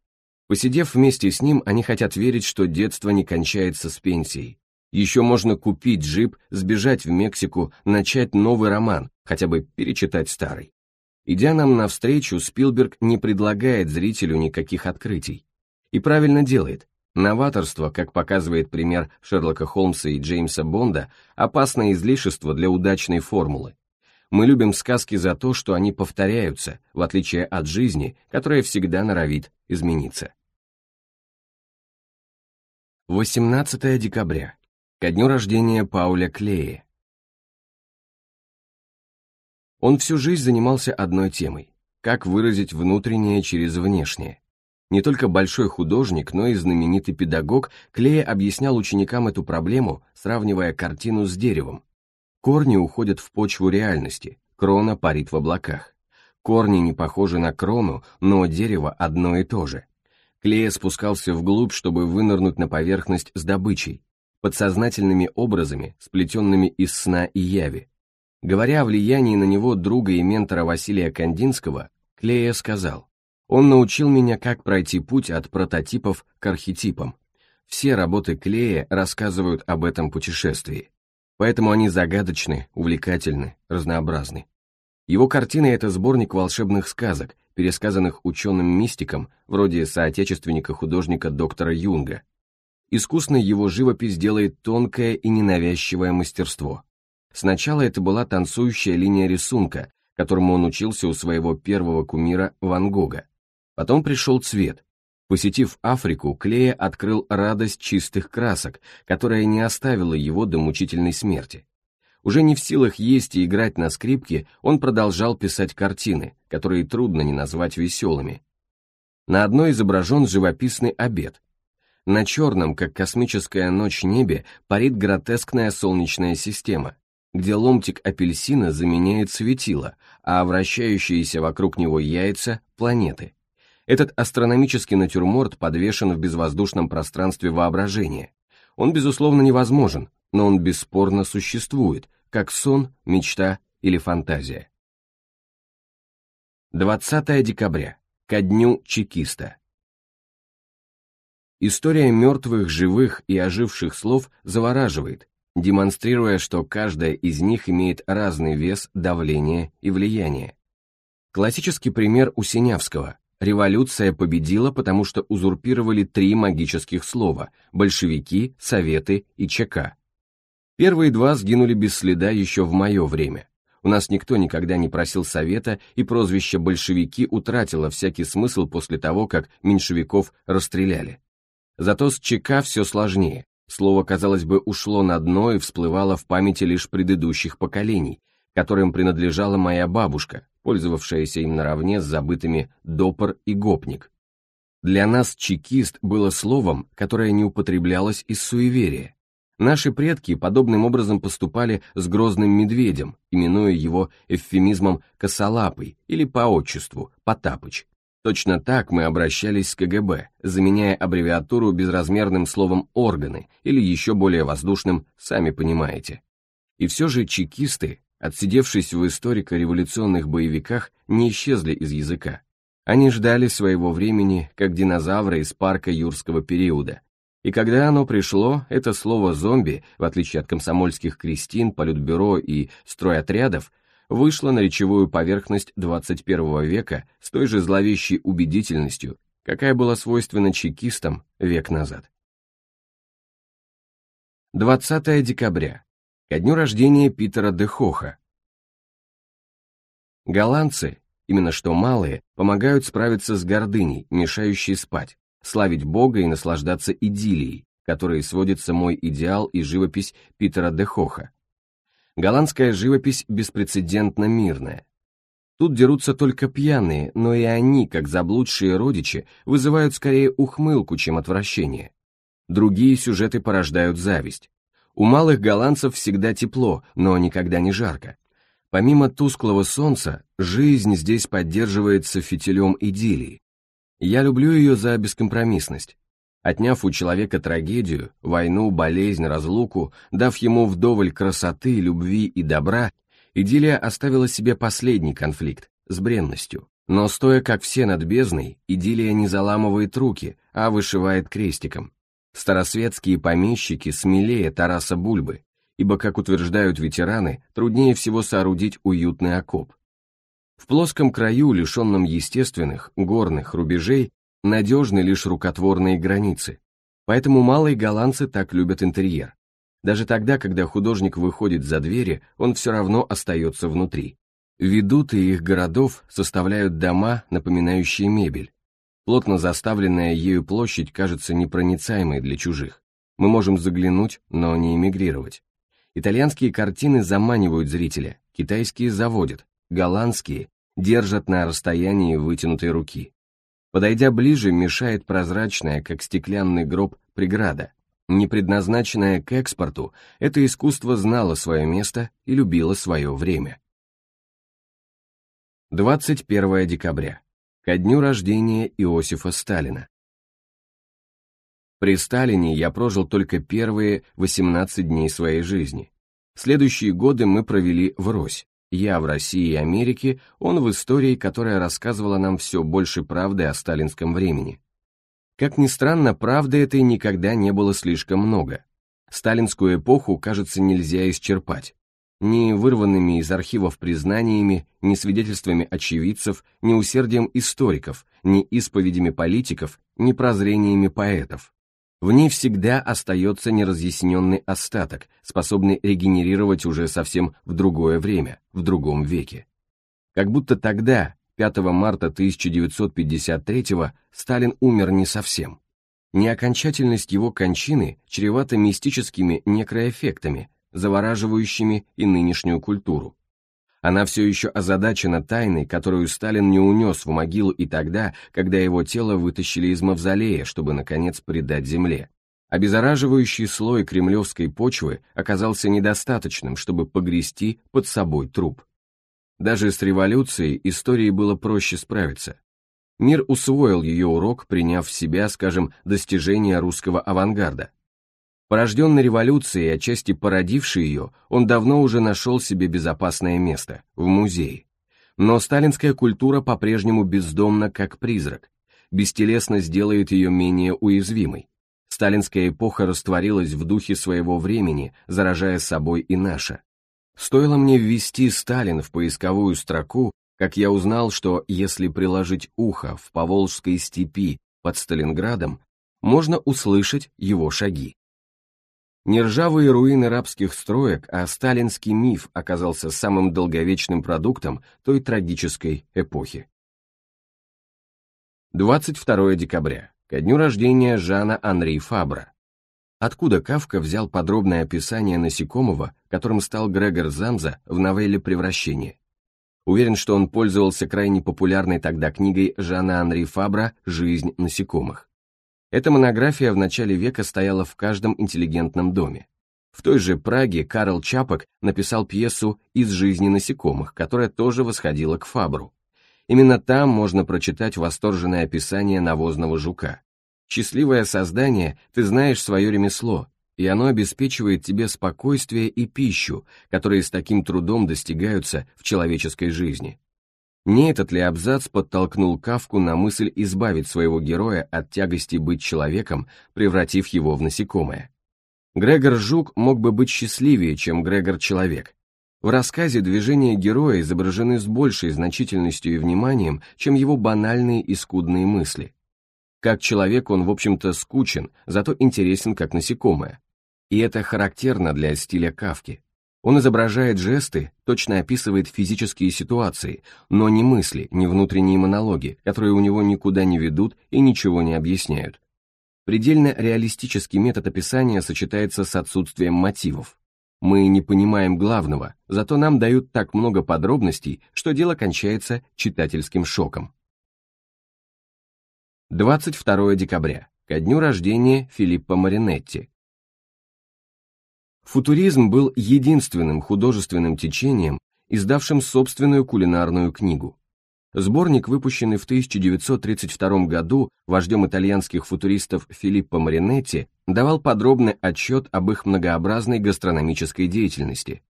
Посидев вместе с ним, они хотят верить, что детство не кончается с пенсией. Еще можно купить джип, сбежать в Мексику, начать новый роман, хотя бы перечитать старый. Идя нам навстречу, Спилберг не предлагает зрителю никаких открытий. И правильно делает, Новаторство, как показывает пример Шерлока Холмса и Джеймса Бонда, опасное излишество для удачной формулы. Мы любим сказки за то, что они повторяются, в отличие от жизни, которая всегда норовит измениться. 18 декабря. Ко дню рождения Пауля Клея. Он всю жизнь занимался одной темой – как выразить внутреннее через внешнее. Не только большой художник, но и знаменитый педагог Клея объяснял ученикам эту проблему, сравнивая картину с деревом. Корни уходят в почву реальности, крона парит в облаках. Корни не похожи на крону, но дерево одно и то же. Клея спускался вглубь, чтобы вынырнуть на поверхность с добычей, подсознательными образами, сплетенными из сна и яви. Говоря о влиянии на него друга и ментора Василия Кандинского, Клея сказал, он научил меня, как пройти путь от прототипов к архетипам. Все работы Клея рассказывают об этом путешествии. Поэтому они загадочны, увлекательны, разнообразны. Его картины — это сборник волшебных сказок, пересказанных ученым-мистиком, вроде соотечественника-художника доктора Юнга. Искусной его живопись делает тонкое и ненавязчивое мастерство. Сначала это была танцующая линия рисунка, которому он учился у своего первого кумира Ван Гога. Потом пришел цвет. Посетив Африку, Клея открыл радость чистых красок, которая не оставила его до мучительной смерти. Уже не в силах есть и играть на скрипке, он продолжал писать картины, которые трудно не назвать веселыми. На одной изображен живописный обед. На черном, как космическая ночь небе, парит гротескная солнечная система, где ломтик апельсина заменяет светило, а вращающиеся вокруг него яйца — планеты. Этот астрономический натюрморт подвешен в безвоздушном пространстве воображения. Он, безусловно, невозможен, но он бесспорно существует, как сон, мечта или фантазия. 20 декабря. Ко дню чекиста. История мертвых, живых и оживших слов завораживает, демонстрируя, что каждая из них имеет разный вес, давление и влияние. Классический пример у Синявского Революция победила, потому что узурпировали три магических слова – большевики, советы и ЧК. Первые два сгинули без следа еще в мое время. У нас никто никогда не просил совета, и прозвище «большевики» утратило всякий смысл после того, как меньшевиков расстреляли. Зато с ЧК все сложнее. Слово, казалось бы, ушло на дно и всплывало в памяти лишь предыдущих поколений – которым принадлежала моя бабушка, пользовавшаяся им наравне с забытыми «допор» и «гопник». Для нас «чекист» было словом, которое не употреблялось из суеверия. Наши предки подобным образом поступали с грозным медведем, именуя его эвфемизмом «косолапый» или по отчеству «потапыч». Точно так мы обращались с КГБ, заменяя аббревиатуру безразмерным словом «органы» или еще более воздушным «сами понимаете». И все же чекисты отсидевшись в историко-революционных боевиках, не исчезли из языка. Они ждали своего времени, как динозавры из парка юрского периода. И когда оно пришло, это слово «зомби», в отличие от комсомольских крестин, политбюро и стройотрядов, вышло на речевую поверхность 21 века с той же зловещей убедительностью, какая была свойственна чекистам век назад. 20 декабря ко дню рождения Питера де Хоха. Голландцы, именно что малые, помогают справиться с гордыней, мешающей спать, славить Бога и наслаждаться идиллией, которой сводится мой идеал и живопись Питера де Хоха. Голландская живопись беспрецедентно мирная. Тут дерутся только пьяные, но и они, как заблудшие родичи, вызывают скорее ухмылку, чем отвращение. Другие сюжеты порождают зависть. У малых голландцев всегда тепло, но никогда не жарко. Помимо тусклого солнца, жизнь здесь поддерживается фитилем идиллии. Я люблю ее за бескомпромиссность. Отняв у человека трагедию, войну, болезнь, разлуку, дав ему вдоволь красоты, любви и добра, идиллия оставила себе последний конфликт с бренностью. Но стоя как все над бездной, идиллия не заламывает руки, а вышивает крестиком. Старосветские помещики смелее Тараса Бульбы, ибо, как утверждают ветераны, труднее всего соорудить уютный окоп. В плоском краю, лишенном естественных, горных рубежей, надежны лишь рукотворные границы. Поэтому малые голландцы так любят интерьер. Даже тогда, когда художник выходит за двери, он все равно остается внутри. Ведуты их городов составляют дома, напоминающие мебель, Плотно заставленная ею площадь кажется непроницаемой для чужих. Мы можем заглянуть, но не эмигрировать. Итальянские картины заманивают зрителя, китайские заводят, голландские держат на расстоянии вытянутой руки. Подойдя ближе, мешает прозрачная, как стеклянный гроб, преграда. Не предназначенная к экспорту, это искусство знало свое место и любило свое время. 21 декабря ко дню рождения Иосифа Сталина. При Сталине я прожил только первые 18 дней своей жизни. Следующие годы мы провели в Рось. Я в России и Америке, он в истории, которая рассказывала нам все больше правды о сталинском времени. Как ни странно, правды этой никогда не было слишком много. Сталинскую эпоху, кажется, нельзя исчерпать ни вырванными из архивов признаниями, ни свидетельствами очевидцев, ни усердием историков, ни исповедями политиков, ни прозрениями поэтов. В ней всегда остается неразъясненный остаток, способный регенерировать уже совсем в другое время, в другом веке. Как будто тогда, 5 марта 1953 Сталин умер не совсем. Неокончательность его кончины чревата мистическими некроэффектами, завораживающими и нынешнюю культуру. Она все еще озадачена тайной, которую Сталин не унес в могилу и тогда, когда его тело вытащили из мавзолея, чтобы, наконец, предать земле. Обеззараживающий слой кремлевской почвы оказался недостаточным, чтобы погрести под собой труп. Даже с революцией истории было проще справиться. Мир усвоил ее урок, приняв в себя, скажем, достижения русского авангарда, Порожденный революцией и отчасти породивший ее, он давно уже нашел себе безопасное место – в музее. Но сталинская культура по-прежнему бездомна, как призрак. Бестелесность делает ее менее уязвимой. Сталинская эпоха растворилась в духе своего времени, заражая собой и наше. Стоило мне ввести Сталин в поисковую строку, как я узнал, что если приложить ухо в Поволжской степи под Сталинградом, можно услышать его шаги. Не ржавые руины рабских строек, а сталинский миф оказался самым долговечным продуктом той трагической эпохи. 22 декабря, ко дню рождения Жана Анри Фабра. Откуда Кавка взял подробное описание насекомого, которым стал Грегор Замза в новелле «Превращение»? Уверен, что он пользовался крайне популярной тогда книгой Жана Анри Фабра «Жизнь насекомых». Эта монография в начале века стояла в каждом интеллигентном доме. В той же Праге Карл Чапок написал пьесу «Из жизни насекомых», которая тоже восходила к Фабру. Именно там можно прочитать восторженное описание навозного жука. «Счастливое создание, ты знаешь свое ремесло, и оно обеспечивает тебе спокойствие и пищу, которые с таким трудом достигаются в человеческой жизни. Не этот ли абзац подтолкнул Кавку на мысль избавить своего героя от тягости быть человеком, превратив его в насекомое? Грегор Жук мог бы быть счастливее, чем Грегор Человек. В рассказе движения героя изображены с большей значительностью и вниманием, чем его банальные и скудные мысли. Как человек он, в общем-то, скучен, зато интересен как насекомое. И это характерно для стиля Кавки. Он изображает жесты, точно описывает физические ситуации, но не мысли, не внутренние монологи, которые у него никуда не ведут и ничего не объясняют. Предельно реалистический метод описания сочетается с отсутствием мотивов. Мы не понимаем главного, зато нам дают так много подробностей, что дело кончается читательским шоком. 22 декабря, ко дню рождения Филиппа Маринетти, Футуризм был единственным художественным течением, издавшим собственную кулинарную книгу. Сборник, выпущенный в 1932 году вождем итальянских футуристов Филиппо Маринетти, давал подробный отчет об их многообразной гастрономической деятельности.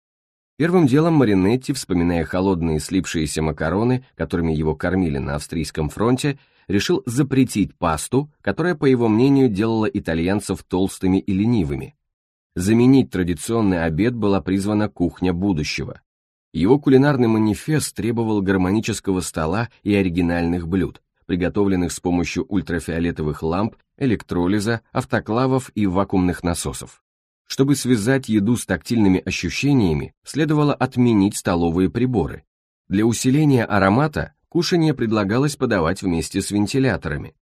Первым делом Маринетти, вспоминая холодные слипшиеся макароны, которыми его кормили на австрийском фронте, решил запретить пасту, которая, по его мнению, делала итальянцев толстыми и ленивыми заменить традиционный обед была призвана кухня будущего. Его кулинарный манифест требовал гармонического стола и оригинальных блюд, приготовленных с помощью ультрафиолетовых ламп, электролиза, автоклавов и вакуумных насосов. Чтобы связать еду с тактильными ощущениями, следовало отменить столовые приборы. Для усиления аромата кушание предлагалось подавать вместе с вентиляторами.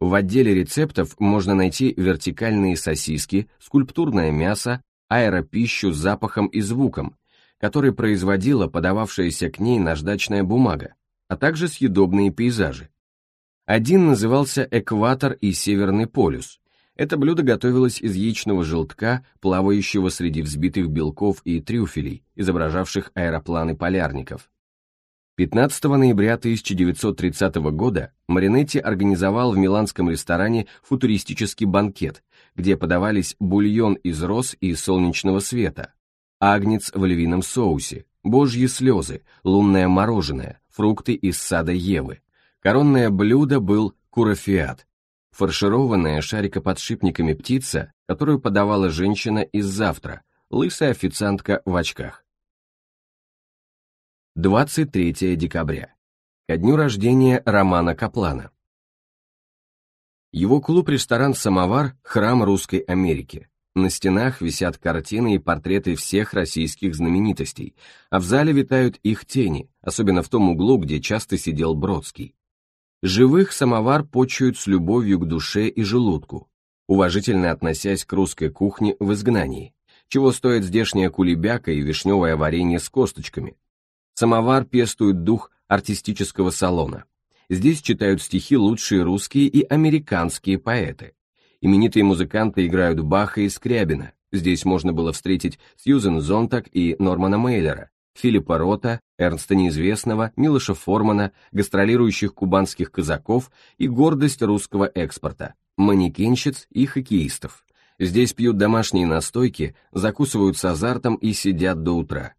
В отделе рецептов можно найти вертикальные сосиски, скульптурное мясо, аэропищу с запахом и звуком, который производила подававшаяся к ней наждачная бумага, а также съедобные пейзажи. Один назывался «Экватор и Северный полюс». Это блюдо готовилось из яичного желтка, плавающего среди взбитых белков и трюфелей, изображавших аэропланы полярников. 15 ноября 1930 года Маринетти организовал в миланском ресторане футуристический банкет, где подавались бульон из роз и солнечного света, агнец в львином соусе, божьи слезы, лунное мороженое, фрукты из сада Евы. Коронное блюдо был курофиат, фаршированная шарикоподшипниками птица, которую подавала женщина из завтра, лысая официантка в очках. 23 декабря, ко дню рождения Романа Каплана. Его клуб-ресторан «Самовар» — храм Русской Америки. На стенах висят картины и портреты всех российских знаменитостей, а в зале витают их тени, особенно в том углу, где часто сидел Бродский. Живых самовар почуют с любовью к душе и желудку, уважительно относясь к русской кухне в изгнании, чего стоит здешняя кулебяка и вишневое варенье с косточками, Самовар пестует дух артистического салона. Здесь читают стихи лучшие русские и американские поэты. Именитые музыканты играют Баха и Скрябина. Здесь можно было встретить Сьюзен Зонтак и Нормана Мейлера, Филиппа Рота, Эрнста Неизвестного, Милоша Формана, гастролирующих кубанских казаков и гордость русского экспорта, манекенщиц и хоккеистов. Здесь пьют домашние настойки, закусывают с азартом и сидят до утра.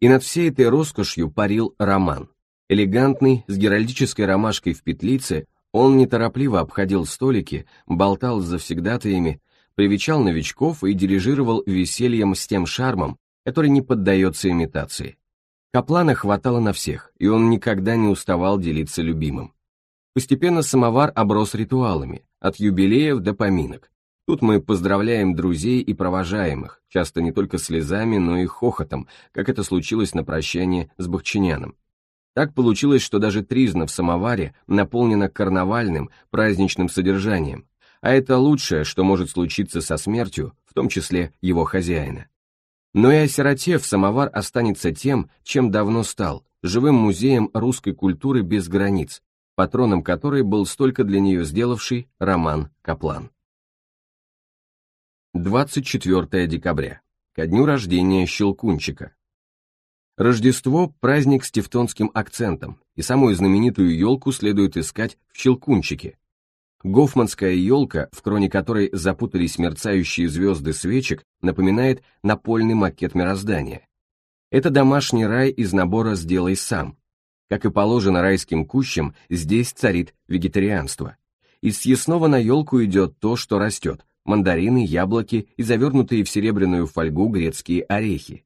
И над всей этой роскошью парил роман. Элегантный, с геральдической ромашкой в петлице, он неторопливо обходил столики, болтал с завсегдатаями, привечал новичков и дирижировал весельем с тем шармом, который не поддается имитации. Каплана хватало на всех, и он никогда не уставал делиться любимым. Постепенно самовар оброс ритуалами, от юбилеев до поминок, Тут мы поздравляем друзей и провожаем их часто не только слезами, но и хохотом, как это случилось на прощании с Бахчиняном. Так получилось, что даже тризна в самоваре наполнена карнавальным, праздничным содержанием, а это лучшее, что может случиться со смертью, в том числе его хозяина. Но и о сироте в самовар останется тем, чем давно стал, живым музеем русской культуры без границ, патроном которой был столько для нее сделавший Роман Каплан. 24 декабря, ко дню рождения Щелкунчика. Рождество – праздник с тевтонским акцентом, и самую знаменитую елку следует искать в Щелкунчике. Гофманская елка, в кроне которой запутались мерцающие звезды свечек, напоминает напольный макет мироздания. Это домашний рай из набора «Сделай сам». Как и положено райским кущам, здесь царит вегетарианство. Из съестного на елку идет то, что растет, мандарины, яблоки и завернутые в серебряную фольгу грецкие орехи.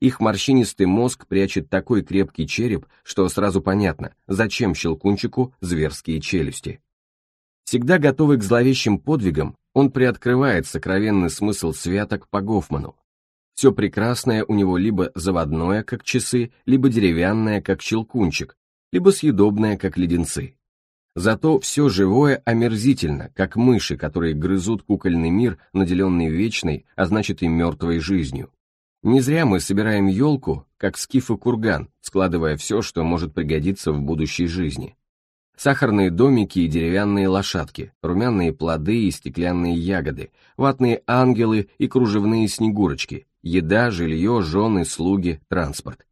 Их морщинистый мозг прячет такой крепкий череп, что сразу понятно, зачем щелкунчику зверские челюсти. Всегда готовый к зловещим подвигам, он приоткрывает сокровенный смысл святок по Гофману. Все прекрасное у него либо заводное, как часы, либо деревянное, как щелкунчик, либо съедобное, как леденцы. Зато все живое омерзительно, как мыши, которые грызут кукольный мир, наделенный вечной, а значит и мертвой жизнью. Не зря мы собираем елку, как скиф и курган, складывая все, что может пригодиться в будущей жизни. Сахарные домики и деревянные лошадки, румяные плоды и стеклянные ягоды, ватные ангелы и кружевные снегурочки, еда, жилье, жены, слуги, транспорт.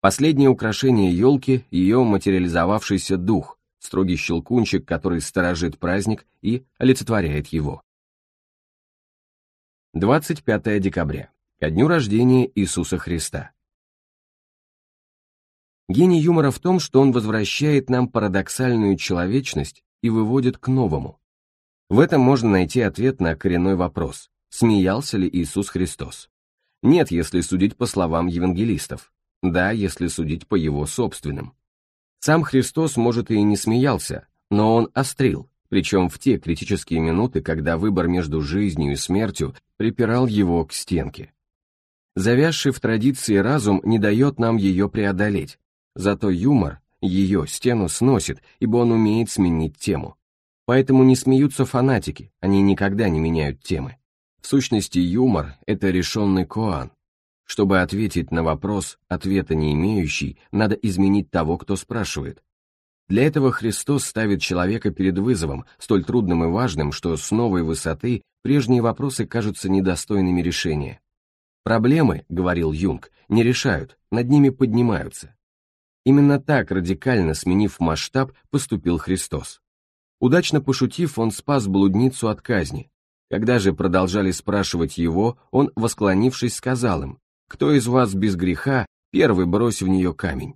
Последнее украшение елки – ее материализовавшийся дух – строгий щелкунчик, который сторожит праздник и олицетворяет его. 25 декабря. Ко дню рождения Иисуса Христа. Гений юмора в том, что он возвращает нам парадоксальную человечность и выводит к новому. В этом можно найти ответ на коренной вопрос, смеялся ли Иисус Христос. Нет, если судить по словам евангелистов. Да, если судить по его собственным. Сам Христос, может, и не смеялся, но он острил, причем в те критические минуты, когда выбор между жизнью и смертью припирал его к стенке. Завязший в традиции разум не дает нам ее преодолеть, зато юмор ее стену сносит, ибо он умеет сменить тему. Поэтому не смеются фанатики, они никогда не меняют темы. В сущности, юмор — это решенный коан, чтобы ответить на вопрос, ответа не имеющий, надо изменить того, кто спрашивает. Для этого Христос ставит человека перед вызовом, столь трудным и важным, что с новой высоты прежние вопросы кажутся недостойными решения. «Проблемы, — говорил Юнг, — не решают, над ними поднимаются». Именно так, радикально сменив масштаб, поступил Христос. Удачно пошутив, он спас блудницу от казни. Когда же продолжали спрашивать его, он, восклонившись, сказал им, кто из вас без греха, первый брось в нее камень.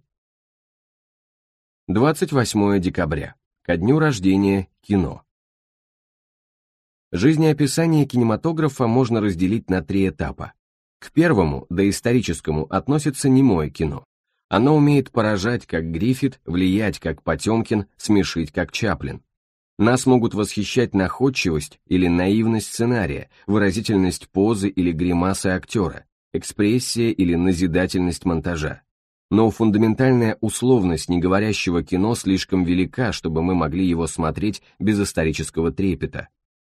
28 декабря. Ко дню рождения кино. Жизнеописание кинематографа можно разделить на три этапа. К первому, доисторическому, относится немое кино. Оно умеет поражать, как Гриффит, влиять, как Потемкин, смешить, как Чаплин. Нас могут восхищать находчивость или наивность сценария, выразительность позы или гримасы актера экспрессия или назидательность монтажа. Но фундаментальная условность неговорящего кино слишком велика, чтобы мы могли его смотреть без исторического трепета.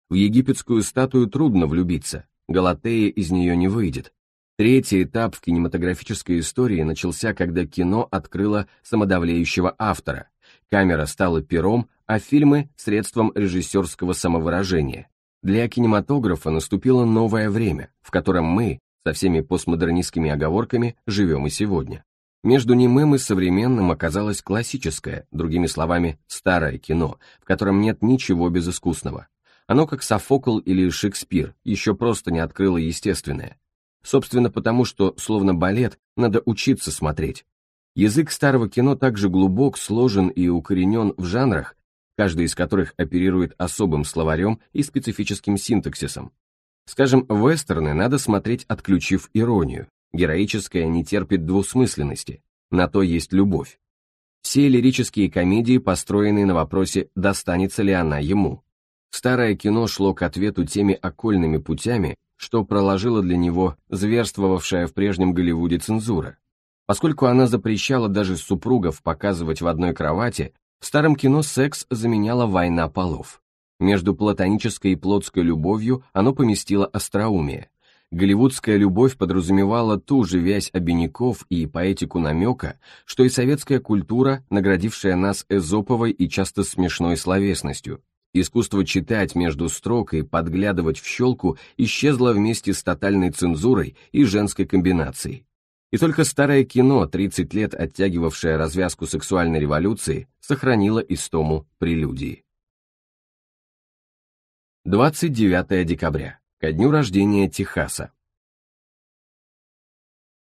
В египетскую статую трудно влюбиться, Галатея из нее не выйдет. Третий этап в кинематографической истории начался, когда кино открыло самодавлеющего автора. Камера стала пером, а фильмы — средством режиссерского самовыражения. Для кинематографа наступило новое время, в котором мы, со всеми постмодернистскими оговорками живем и сегодня. Между немым и современным оказалось классическое, другими словами, старое кино, в котором нет ничего безыскусного. Оно, как Софокл или Шекспир, еще просто не открыло естественное. Собственно потому, что, словно балет, надо учиться смотреть. Язык старого кино также глубок, сложен и укоренен в жанрах, каждый из которых оперирует особым словарем и специфическим синтаксисом, Скажем, вестерны надо смотреть, отключив иронию. Героическая не терпит двусмысленности, на то есть любовь. Все лирические комедии построены на вопросе, достанется ли она ему. Старое кино шло к ответу теми окольными путями, что проложила для него зверствовавшая в прежнем Голливуде цензура. Поскольку она запрещала даже супругов показывать в одной кровати, в старом кино секс заменяла война полов. Между платонической и плотской любовью оно поместило остроумие. Голливудская любовь подразумевала ту же вязь обиняков и поэтику намека, что и советская культура, наградившая нас эзоповой и часто смешной словесностью. Искусство читать между строк и подглядывать в щелку исчезло вместе с тотальной цензурой и женской комбинацией. И только старое кино, 30 лет оттягивавшее развязку сексуальной революции, сохранило истому прелюдии. 29 декабря, ко дню рождения Техаса.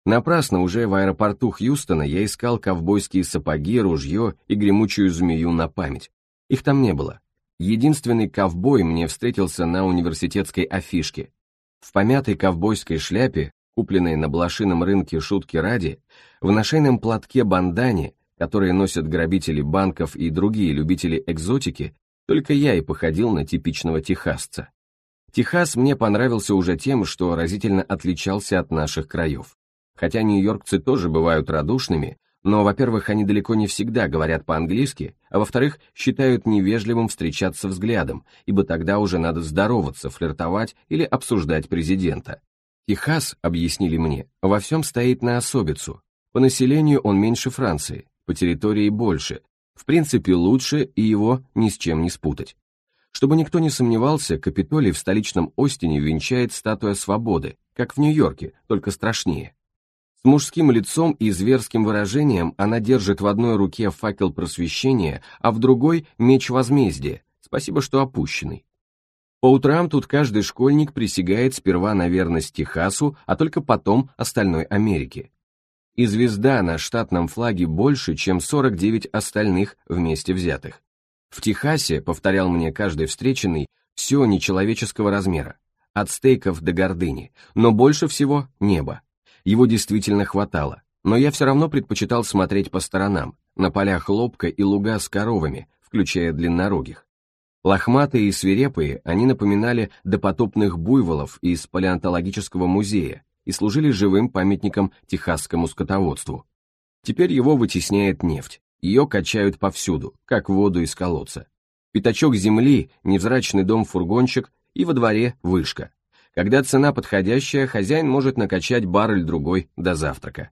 Напрасно уже в аэропорту Хьюстона я искал ковбойские сапоги, ружье и гремучую змею на память. Их там не было. Единственный ковбой мне встретился на университетской афишке. В помятой ковбойской шляпе, купленной на блошином рынке шутки ради, в нашейном платке бандане, которые носят грабители банков и другие любители экзотики, только я и походил на типичного техасца. Техас мне понравился уже тем, что разительно отличался от наших краев. Хотя нью-йоркцы тоже бывают радушными, но, во-первых, они далеко не всегда говорят по-английски, а во-вторых, считают невежливым встречаться взглядом, ибо тогда уже надо здороваться, флиртовать или обсуждать президента. Техас, объяснили мне, во всем стоит на особицу. По населению он меньше Франции, по территории больше, в принципе, лучше и его ни с чем не спутать. Чтобы никто не сомневался, Капитолий в столичном Остине венчает статуя свободы, как в Нью-Йорке, только страшнее. С мужским лицом и зверским выражением она держит в одной руке факел просвещения, а в другой — меч возмездия, спасибо, что опущенный. По утрам тут каждый школьник присягает сперва на верность Техасу, а только потом остальной Америке и звезда на штатном флаге больше, чем 49 остальных вместе взятых. В Техасе, повторял мне каждый встреченный, все нечеловеческого размера, от стейков до гордыни, но больше всего небо. Его действительно хватало, но я все равно предпочитал смотреть по сторонам, на поля хлопка и луга с коровами, включая длиннорогих. Лохматые и свирепые, они напоминали допотопных буйволов из палеонтологического музея, и служили живым памятником техасскому скотоводству. Теперь его вытесняет нефть, ее качают повсюду, как воду из колодца. Пятачок земли, невзрачный дом-фургончик и во дворе вышка. Когда цена подходящая, хозяин может накачать баррель-другой до завтрака.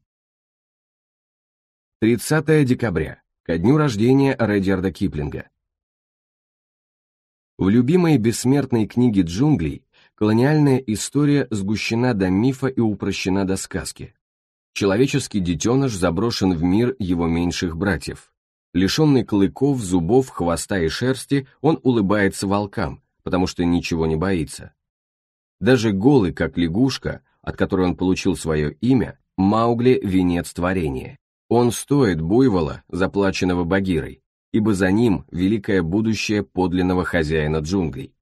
30 декабря, ко дню рождения Редьярда Киплинга. В любимой бессмертной книге джунглей колониальная история сгущена до мифа и упрощена до сказки. Человеческий детеныш заброшен в мир его меньших братьев. Лишенный клыков, зубов, хвоста и шерсти, он улыбается волкам, потому что ничего не боится. Даже голый, как лягушка, от которой он получил свое имя, Маугли – венец творения. Он стоит буйвола, заплаченного Багирой, ибо за ним великое будущее подлинного хозяина джунглей.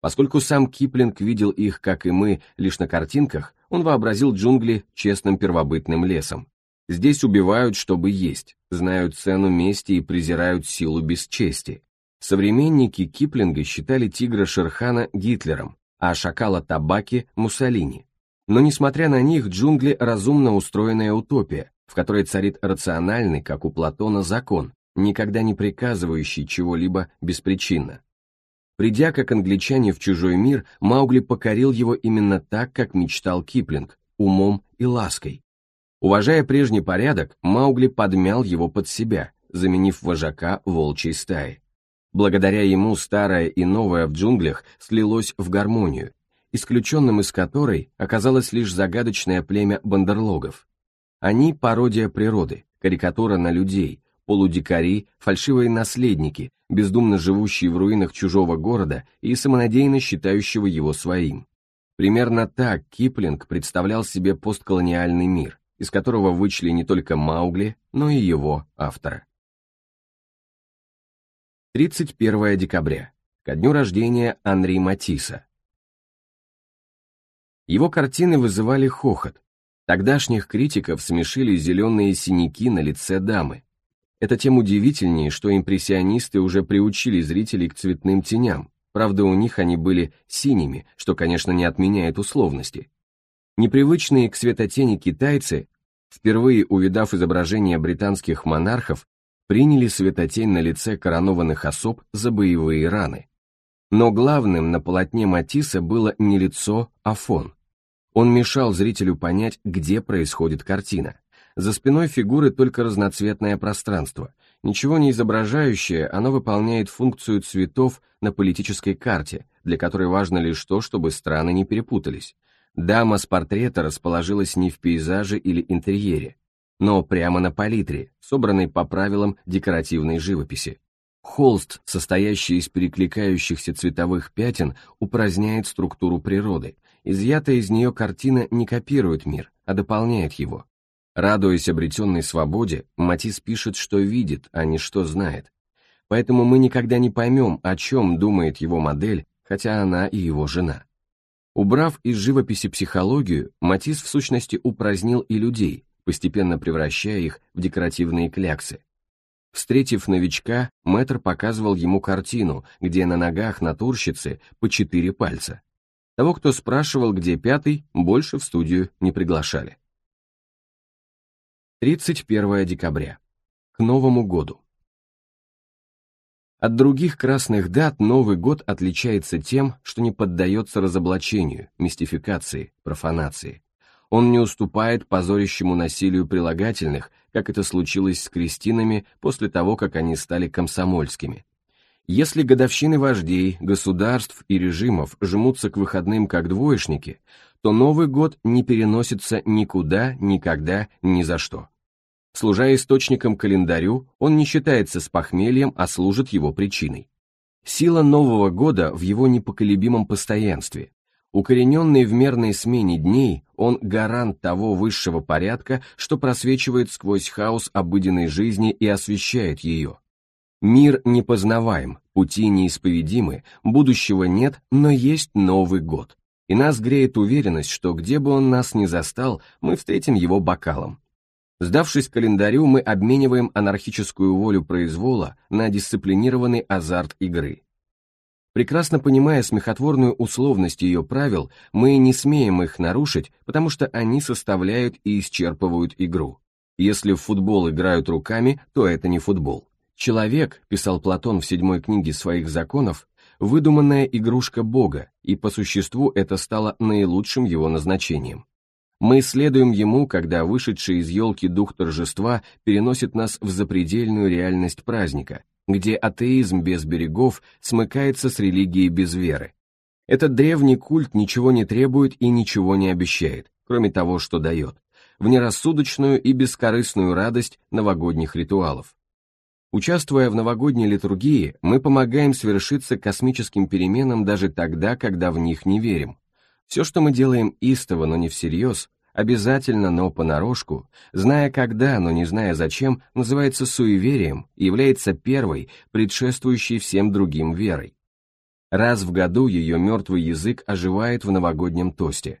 Поскольку сам Киплинг видел их, как и мы, лишь на картинках, он вообразил джунгли честным первобытным лесом. Здесь убивают, чтобы есть, знают цену мести и презирают силу бесчести. Современники Киплинга считали тигра Шерхана Гитлером, а шакала Табаки – Муссолини. Но несмотря на них, джунгли – разумно устроенная утопия, в которой царит рациональный, как у Платона, закон, никогда не приказывающий чего-либо беспричинно. Придя как англичане в чужой мир, Маугли покорил его именно так, как мечтал Киплинг, умом и лаской. Уважая прежний порядок, Маугли подмял его под себя, заменив вожака волчьей стаи. Благодаря ему старое и новое в джунглях слилось в гармонию, исключенным из которой оказалось лишь загадочное племя бандерлогов. Они – пародия природы, карикатура на людей, полудикари, фальшивые наследники, бездумно живущий в руинах чужого города и самонадеянно считающего его своим. Примерно так Киплинг представлял себе постколониальный мир, из которого вычли не только Маугли, но и его автора. 31 декабря, ко дню рождения Анри Матисса. Его картины вызывали хохот. Тогдашних критиков смешили зеленые синяки на лице дамы, это тем удивительнее, что импрессионисты уже приучили зрителей к цветным теням, правда у них они были синими, что, конечно, не отменяет условности. Непривычные к светотени китайцы, впервые увидав изображение британских монархов, приняли светотень на лице коронованных особ за боевые раны. Но главным на полотне Матисса было не лицо, а фон. Он мешал зрителю понять, где происходит картина. За спиной фигуры только разноцветное пространство. Ничего не изображающее, оно выполняет функцию цветов на политической карте, для которой важно лишь то, чтобы страны не перепутались. Дама с портрета расположилась не в пейзаже или интерьере, но прямо на палитре, собранной по правилам декоративной живописи. Холст, состоящий из перекликающихся цветовых пятен, упраздняет структуру природы. Изъятая из нее картина не копирует мир, а дополняет его. Радуясь обретенной свободе, Матис пишет, что видит, а не что знает. Поэтому мы никогда не поймем, о чем думает его модель, хотя она и его жена. Убрав из живописи психологию, Матис в сущности упразднил и людей, постепенно превращая их в декоративные кляксы. Встретив новичка, мэтр показывал ему картину, где на ногах натурщицы по четыре пальца. Того, кто спрашивал, где пятый, больше в студию не приглашали. 31 декабря. К Новому году. От других красных дат Новый год отличается тем, что не поддается разоблачению, мистификации, профанации. Он не уступает позорящему насилию прилагательных, как это случилось с крестинами после того, как они стали комсомольскими. Если годовщины вождей, государств и режимов жмутся к выходным как двоечники, то Новый год не переносится никуда, никогда, ни за что. Служа источником календарю, он не считается с похмельем, а служит его причиной. Сила Нового года в его непоколебимом постоянстве. Укорененный в мерной смене дней, он гарант того высшего порядка, что просвечивает сквозь хаос обыденной жизни и освещает ее. Мир непознаваем, пути неисповедимы, будущего нет, но есть Новый год и нас греет уверенность, что где бы он нас ни застал, мы встретим его бокалом. Сдавшись календарю, мы обмениваем анархическую волю произвола на дисциплинированный азарт игры. Прекрасно понимая смехотворную условность ее правил, мы не смеем их нарушить, потому что они составляют и исчерпывают игру. Если в футбол играют руками, то это не футбол. Человек, писал Платон в седьмой книге своих законов, выдуманная игрушка Бога, и по существу это стало наилучшим его назначением. Мы следуем ему, когда вышедший из елки дух торжества переносит нас в запредельную реальность праздника, где атеизм без берегов смыкается с религией без веры. Этот древний культ ничего не требует и ничего не обещает, кроме того, что дает, в нерассудочную и бескорыстную радость новогодних ритуалов. Участвуя в новогодней литургии, мы помогаем свершиться космическим переменам даже тогда, когда в них не верим. Все, что мы делаем истово, но не всерьез, обязательно, но понарошку, зная когда, но не зная зачем, называется суеверием и является первой, предшествующей всем другим верой. Раз в году ее мертвый язык оживает в новогоднем тосте.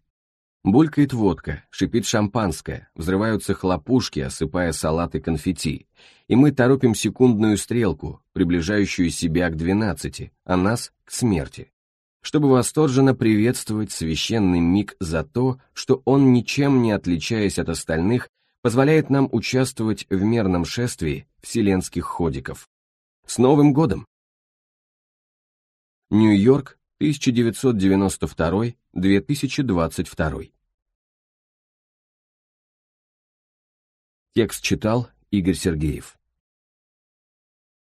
Булькает водка, шипит шампанское, взрываются хлопушки, осыпая салаты конфетти. И мы торопим секундную стрелку, приближающую себя к двенадцати, а нас — к смерти. Чтобы восторженно приветствовать священный миг за то, что он, ничем не отличаясь от остальных, позволяет нам участвовать в мерном шествии вселенских ходиков. С Новым годом! Нью-Йорк, 1992 2022. Текст читал Игорь Сергеев.